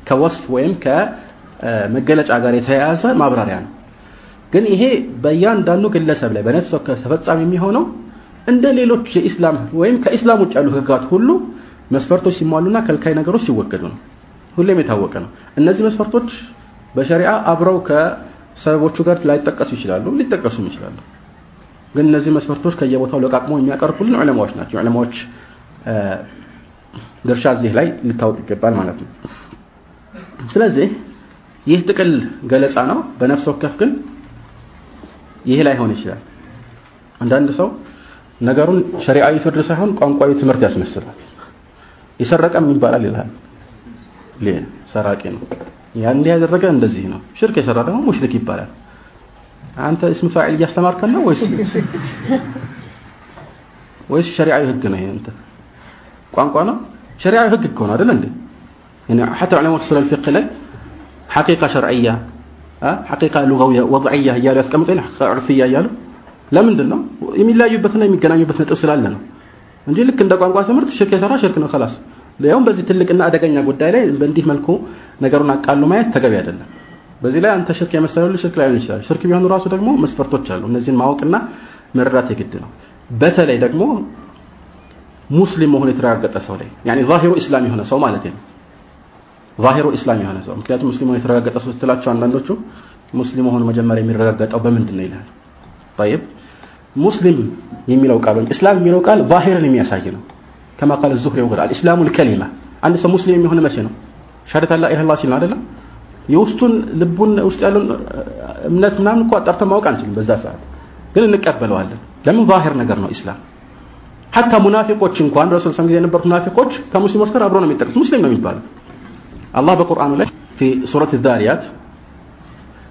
ከወስፍ ወይም ከመገለጫ ጋር የተያያዘ ማብራሪያ ነው ግን ይሄ በእያንዳንዱ ግለሰብ ላይ በነፍስ ወከፍ ተፈጻሚ የሚሆነው እንደ ሌሎች የኢስላም ወይም ከኢስላም ውጭ ያሉ ህግጋት ሁሉ መስፈርቶች ሲሟሉና ከልካይ ነገሮች ሲወገዱ ነው። ሁሌም የታወቀ ነው። እነዚህ መስፈርቶች በሸሪዓ አብረው ከሰበቦቹ ጋር ላይጠቀሱ ይችላሉ ሊጠቀሱም ይችላሉ። ግን እነዚህ መስፈርቶች ከየቦታው ለቃቅሞ የሚያቀርቡልን ዑለማዎች ናቸው። ዑለማዎች ድርሻ እዚህ ላይ ሊታወቅ ይገባል ማለት ነው። ስለዚህ ይህ ጥቅል ገለጻ ነው። በነፍስ ወከፍ ግን ይህ ላይሆን ይችላል አንዳንድ ሰው ነገሩን ሸሪዓዊ ፍርድ ሳይሆን ቋንቋዊ ትምህርት ያስመስላል የሰረቀም ይባላል ይላል ሰራቂ ነው ያ እንዲህ ያደረገ እንደዚህ ነው ሽርክ የሰራ ደግሞ ሙሽሪክ ይባላል አንተ እስም ፋዒል እያስተማርከን ነው ወይስ ወይስ ሸሪዓዊ ህግ ነው ይሄ አንተ ቋንቋ ነው ሸሪዓዊ ህግ እኮ ነው አይደል እንዴ يعني حتى علماء اصول الفقه ላይ حقيقه شرعيه ሐቂቃ ሉጋውያ ወድዕያ እያሉ ያስቀምጡ ይል እያሉ ለምንድን ነው የሚለያዩበትና የሚገናኙበት ነጥብ ስላለ ነው እንጂ ልክ እንደ ቋንቋ ትምህርት ሽርክ የሰራ ሽርክ ነው ከላስ ያውም በዚህ ትልቅና አደገኛ ጉዳይ ላይ በእንዲህ መልኩ ነገሩን አቃሉ ማየት ተገቢ አይደለም። በዚህ ላይ አንተ ሽርክ የመሰለው ሽርክ ላይሆን ይችላል። ሽርክ ቢሆን ራሱ ደግሞ መስፈርቶች አሉ። እነዚህን ማወቅና መረዳት የግድ ነው። በተለይ ደግሞ ሙስሊም መሆን የተረጋገጠ ሰው ላይ ያኔ ዛሂሩ እስላም የሆነ ሰው ማለት ነው። ዛሂሩ ኢስላም የሆነ ሰው ምክንያቱም ሙስሊም መሆኑ የተረጋገጠ ሰው ስትላቸው አንዳንዶቹ ሙስሊም መሆኑ መጀመሪያ የሚረጋገጠው በምንድን ነው ይላል طيب ሙስሊም የሚለው ቃል ወይም እስላም የሚለው ቃል ዛሂርን የሚያሳይ ነው كما قال الزهري وغيره الاسلام الكلمه አንድ ሰው ሙስሊም የሚሆነ መቼ ነው ሸሃደት ላ ኢላሃ ኢላላህ ሲል ነው አይደለም የውስጡን ልቡን ውስጥ ያለውን እምነት ምናምን እኮ አጣርተን ማወቅ አንችልም በዛ ሰዓት ግን እንቀበለዋለን ለምን ዛሂር ነገር ነው ኢስላም ሐታ ሙናፊቆች እንኳን ረሱል ሰለላሁ ጊዜ የነበሩት ሙናፊቆች ከሙስሊሞች ጋር አብረው ነው የሚጠቅሱት ሙስሊም ነው የሚባለው አላህ በቁርአኑ ላይ في سورة الذاريات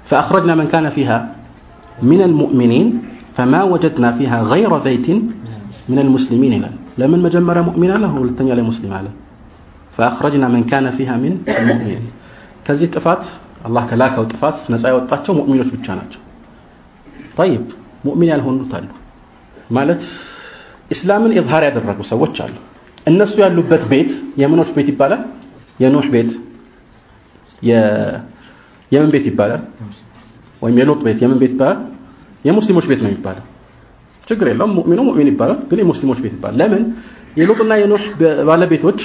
فأخرجنا من كان فيها من المؤمنين فما وجدنا فيها غير بيت من المسلمين له لمن مجمر مؤمنا له ولتنيا لمسلم عليه فأخرجنا من كان فيها من المؤمنين ከዚህ ጥፋት አላህ ከላከው ጥፋት ነፃ ያወጣቸው ሙእሚኖች ብቻ ናቸው طيب ሙእሚን ያልሆኑት አሉ ማለት እስላምን ኢዝሃር ያደረጉ ሰዎች አሉ እነሱ ያሉበት ቤት የምኖች ቤት ይባላል የኖህ ቤት የምን ቤት ይባላል ወይም የሎጥ ቤት የምን ቤት ይባላል የሙስሊሞች ቤት ነው የሚባለው ችግር የለውም ሙእሚኑ ሙእሚን ይባላል ግን የሙስሊሞች ቤት ይባላል ለምን የሎጥና የኖህ ባለቤቶች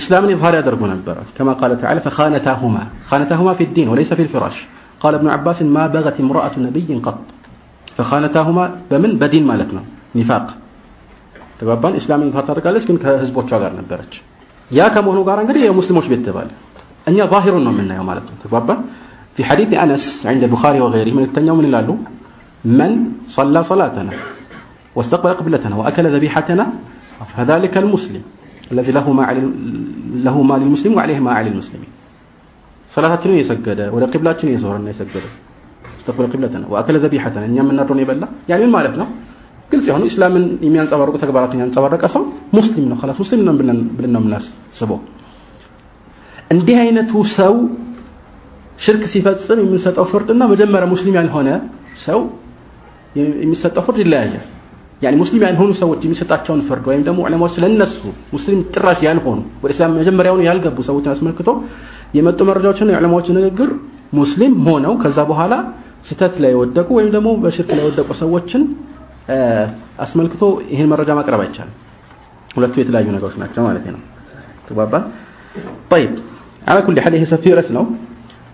إسلاما إظهار يدرب نبرا كما قال تعالى فخانتاهما خانتاهما في الدين وليس في الفراش قال ابن عباس ما بغت امرأة نبي قط فخانتاهما بمن بدين مالتنا نفاق تبابان إسلام إظهار تركالش كن كهزبوش غير نبرج يا كم هو غير انغري يا مسلموش بيت تبال أن ظاهر منا يوم مالتنا تبابان في حديث أنس عند البخاري وغيره من التنيا من الله من صلى صلاتنا واستقبل قبلتنا وأكل ذبيحتنا فذلك المسلم الذي له ما على له ما للمسلم وعليه ما على المسلمين صلاتنا يسجد ولا قبلاتنا يزورنا يسجد استقبل قبلتنا واكل ذبيحتنا እኛ የምናርደውን የበላ ያን ምን ማለት ነው ግልጽ የሆኑ እስላምን የሚያንጸባርቁ ተግባራትን ያንጸባረቀ ሰው ሙስሊም ነው خلاص ሙስሊም ነው ብለን ነው የምናስበው እንዲህ አይነቱ ሰው ሽርክ ሲፈጽም የምንሰጠው ፍርድና መጀመሪያ ሙስሊም ያልሆነ ሰው የሚሰጠው ፍርድ ይለያያል ያኒ ሙስሊም ያልሆኑ ሰዎች የሚሰጣቸውን ፍርድ ወይም ደግሞ ዑለማዎች ስለነሱ ሙስሊም ጭራሽ ያልሆኑ ወደ እስላም መጀመሪያውኑ ያልገቡ ሰዎችን አስመልክቶ የመጡ መረጃዎችና የዑለማዎች ንግግር ሙስሊም ሆነው ከዛ በኋላ ስተት ላይ የወደቁ ወይም ደግሞ በሽርክ ላይ የወደቁ ሰዎችን አስመልክቶ ይህን መረጃ ማቅረብ አይቻልም ሁለቱ የተለያዩ ነገሮች ናቸው ማለት ነው ተግባባን طيب አላኩል ሐል ይሄ ሰፊ ርዕስ ነው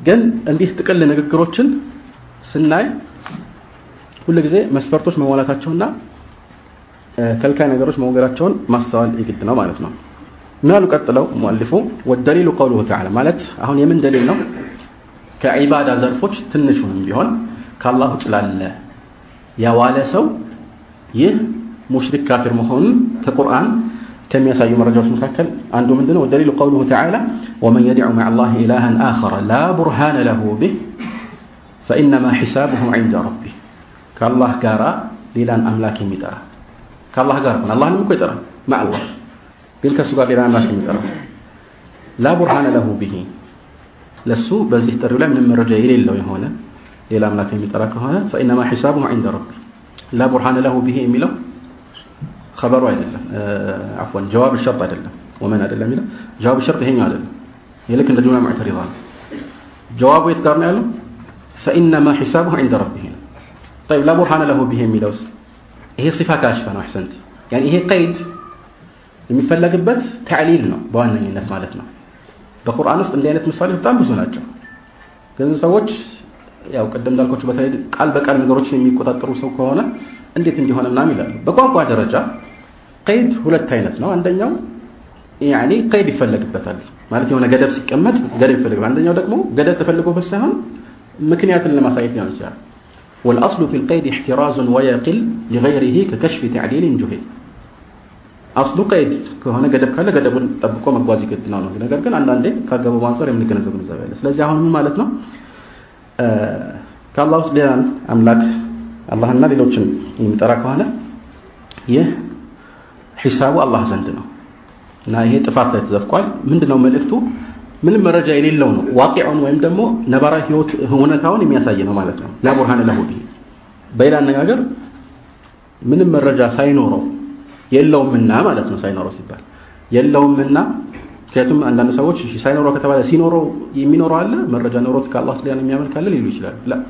ግን እንዲህ ጥቅል ንግግሮችን ስናይ ሁልጊዜ መስፈርቶች መሟላታቸውና ከልካይ ነገሮች መወገዳቸውን ማስተዋል የግድ ነው ማለት ነው ምናሉ ቀጥለው ሙአልፉ ወደሊሉ ቀውሉሁ ተዓላ ማለት አሁን የምን ደሊል ነው ከዒባዳ ዘርፎች ትንሹንም ቢሆን ከአላህ ውጭ ላለ ሰው ይህ ሙሽሪክ ካፊር መሆኑን ከቁርአን ከሚያሳዩ መረጃዎች መካከል አንዱ ምንድነው? ወደሊሉ ቀውሉሁ ተዓላ ወመን የድዑ መዓ ላህ ኢላሃን አኸረ ላ ቡርሃነ ለሁ ቢህ ፈኢነማ ሒሳቡሁ ዒንደ ረቢህ። ከአላህ ጋራ ሌላን አምላክ የሚጠራ ከአላህ ጋር ሆነ አላህንም እኮ ይጠራል ማአላህ ግን ከእሱ ጋር ሌላ አምላክ የሚጠራ ላ ቡርሃነ ለሁ ቢሂ። ለሱ በዚህ ጥሪው ላይ ምንም መረጃ የሌለው የሆነ ሌላ አምላክ የሚጠራ ከሆነ ፈኢነማ ሒሳቡሁ ዒንደ ረቢ ላ ቡርሃነ ለሁ ቢሂ የሚለው خبروا አይደለም عفوا جواب الشرط አይደለም ومن አይደለም የሚለው جواب الشرط ይሄኛው አይደለም ይሄ ልክ እንደ ጁምላ ሙዕተሪዳ ነው ጀዋቡ የት ጋር ነው ያለው فإنما حسابه عند ربه طيب لا برهان له به የሚለውስ ይሄ ሲፋ ካሽፈ ነው አሕሰንት يعني ይሄ ቀይድ የሚፈለግበት ተዕሊል ነው በዋነኝነት ማለት ነው በቁርአን ውስጥ እንዲህ አይነት ምሳሌ በጣም ብዙ ናቸው ግን ሰዎች ያው ቅድም እንዳልኳቸው በተለይ ቃል በቃል ነገሮችን የሚቆጣጠሩ ሰው ከሆነ እንዴት እንዲሆነ ምናምን ይላሉ በቋንቋ ደረጃ ቀይድ ሁለት አይነት ነው አንደኛው ያኔ ቀይድ ይፈለግበታል ማለት የሆነ ገደብ ሲቀመጥ ገደብ ይፈለግበታል አንደኛው ደግሞ ገደብ ተፈልጎበት ሳይሆን ምክንያትን ለማሳየት ሊሆን ይችላል والأصل في القيد احتراز ويقل لغيره ككشف تعليل جهل أصل قيد ከሆነ ገደብ ካለ ገደቡን ጠብቆ መጓዝ ይገድ ነው ነገር ግን አንዳንዴ ካገባው አንፃር የምንገነዘብ ግንዛቤ አለ ስለዚህ አሁን ምን ማለት ነው ከአላህ ውስጥ ሌላን አምላክ አላህና ሌሎችን የሚጠራ ከሆነ ይህ ሒሳቡ አላህ ዘንድ ነው። እና ይሄ ጥፋት ላይ ተዘፍቋል። ምንድነው መልእክቱ? ምንም መረጃ የሌለው ነው። ዋቂዑን ወይም ደግሞ ነባራዊ ህይወት እውነታውን የሚያሳይ ነው ማለት ነው። ላ ለሁ በሌላ አነጋገር ምንም መረጃ ሳይኖረው የለውምና ማለት ነው ሳይኖረው ሲባል የለውምና ምክንያቱም አንዳንድ ሰዎች ሳይኖረው ከተባለ ሲኖረው የሚኖረው አለ መረጃ ኖሮት ከአላህ ሌላ የሚያመልክ ሊሉ ይችላሉ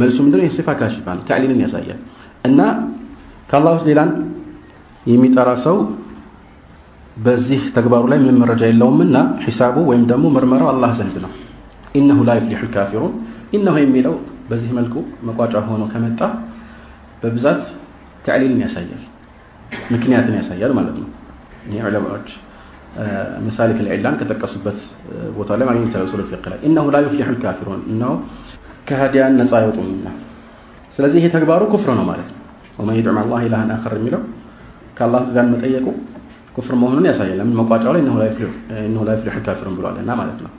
መልሱ ምንድነው ይህ ሲፋ ካሽፋ ነው ተዕሊልን ያሳያል። እና ከአላህ ውስጥ ሌላን የሚጠራ ሰው በዚህ ተግባሩ ላይ ምንም መረጃ የለውምና ሒሳቡ ወይም ደግሞ ምርመራው አላህ ዘንድ ነው። إنه لا يفلح الكافرون إنه የሚለው በዚህ መልኩ መቋጫ ሆኖ ከመጣ በብዛት تعليل ን ያሳያል ምክንያትን ያሳያል ማለት ነው። ይህ ዑለማዎች ምሳሌ ከልዕላን ከጠቀሱበት ቦታ ላይ ማግኘት ይቻላል أصول الفقه ላይ إنه لا يفلح الكافرون እነሆ ከሃዲያን ነፃ አይወጡምና ስለዚህ ይሄ ተግባሩ ኩፍር ነው ማለት ነው ومن يدع مع الله إلها آخر የሚለው ከአላህ ጋር መጠየቁ ኩፍር መሆኑን ያሳያል ለምን መቋጫው ላይ إنه ላ ዩፍሊሑ ልካፊሩን ብሏልና ማለት ነው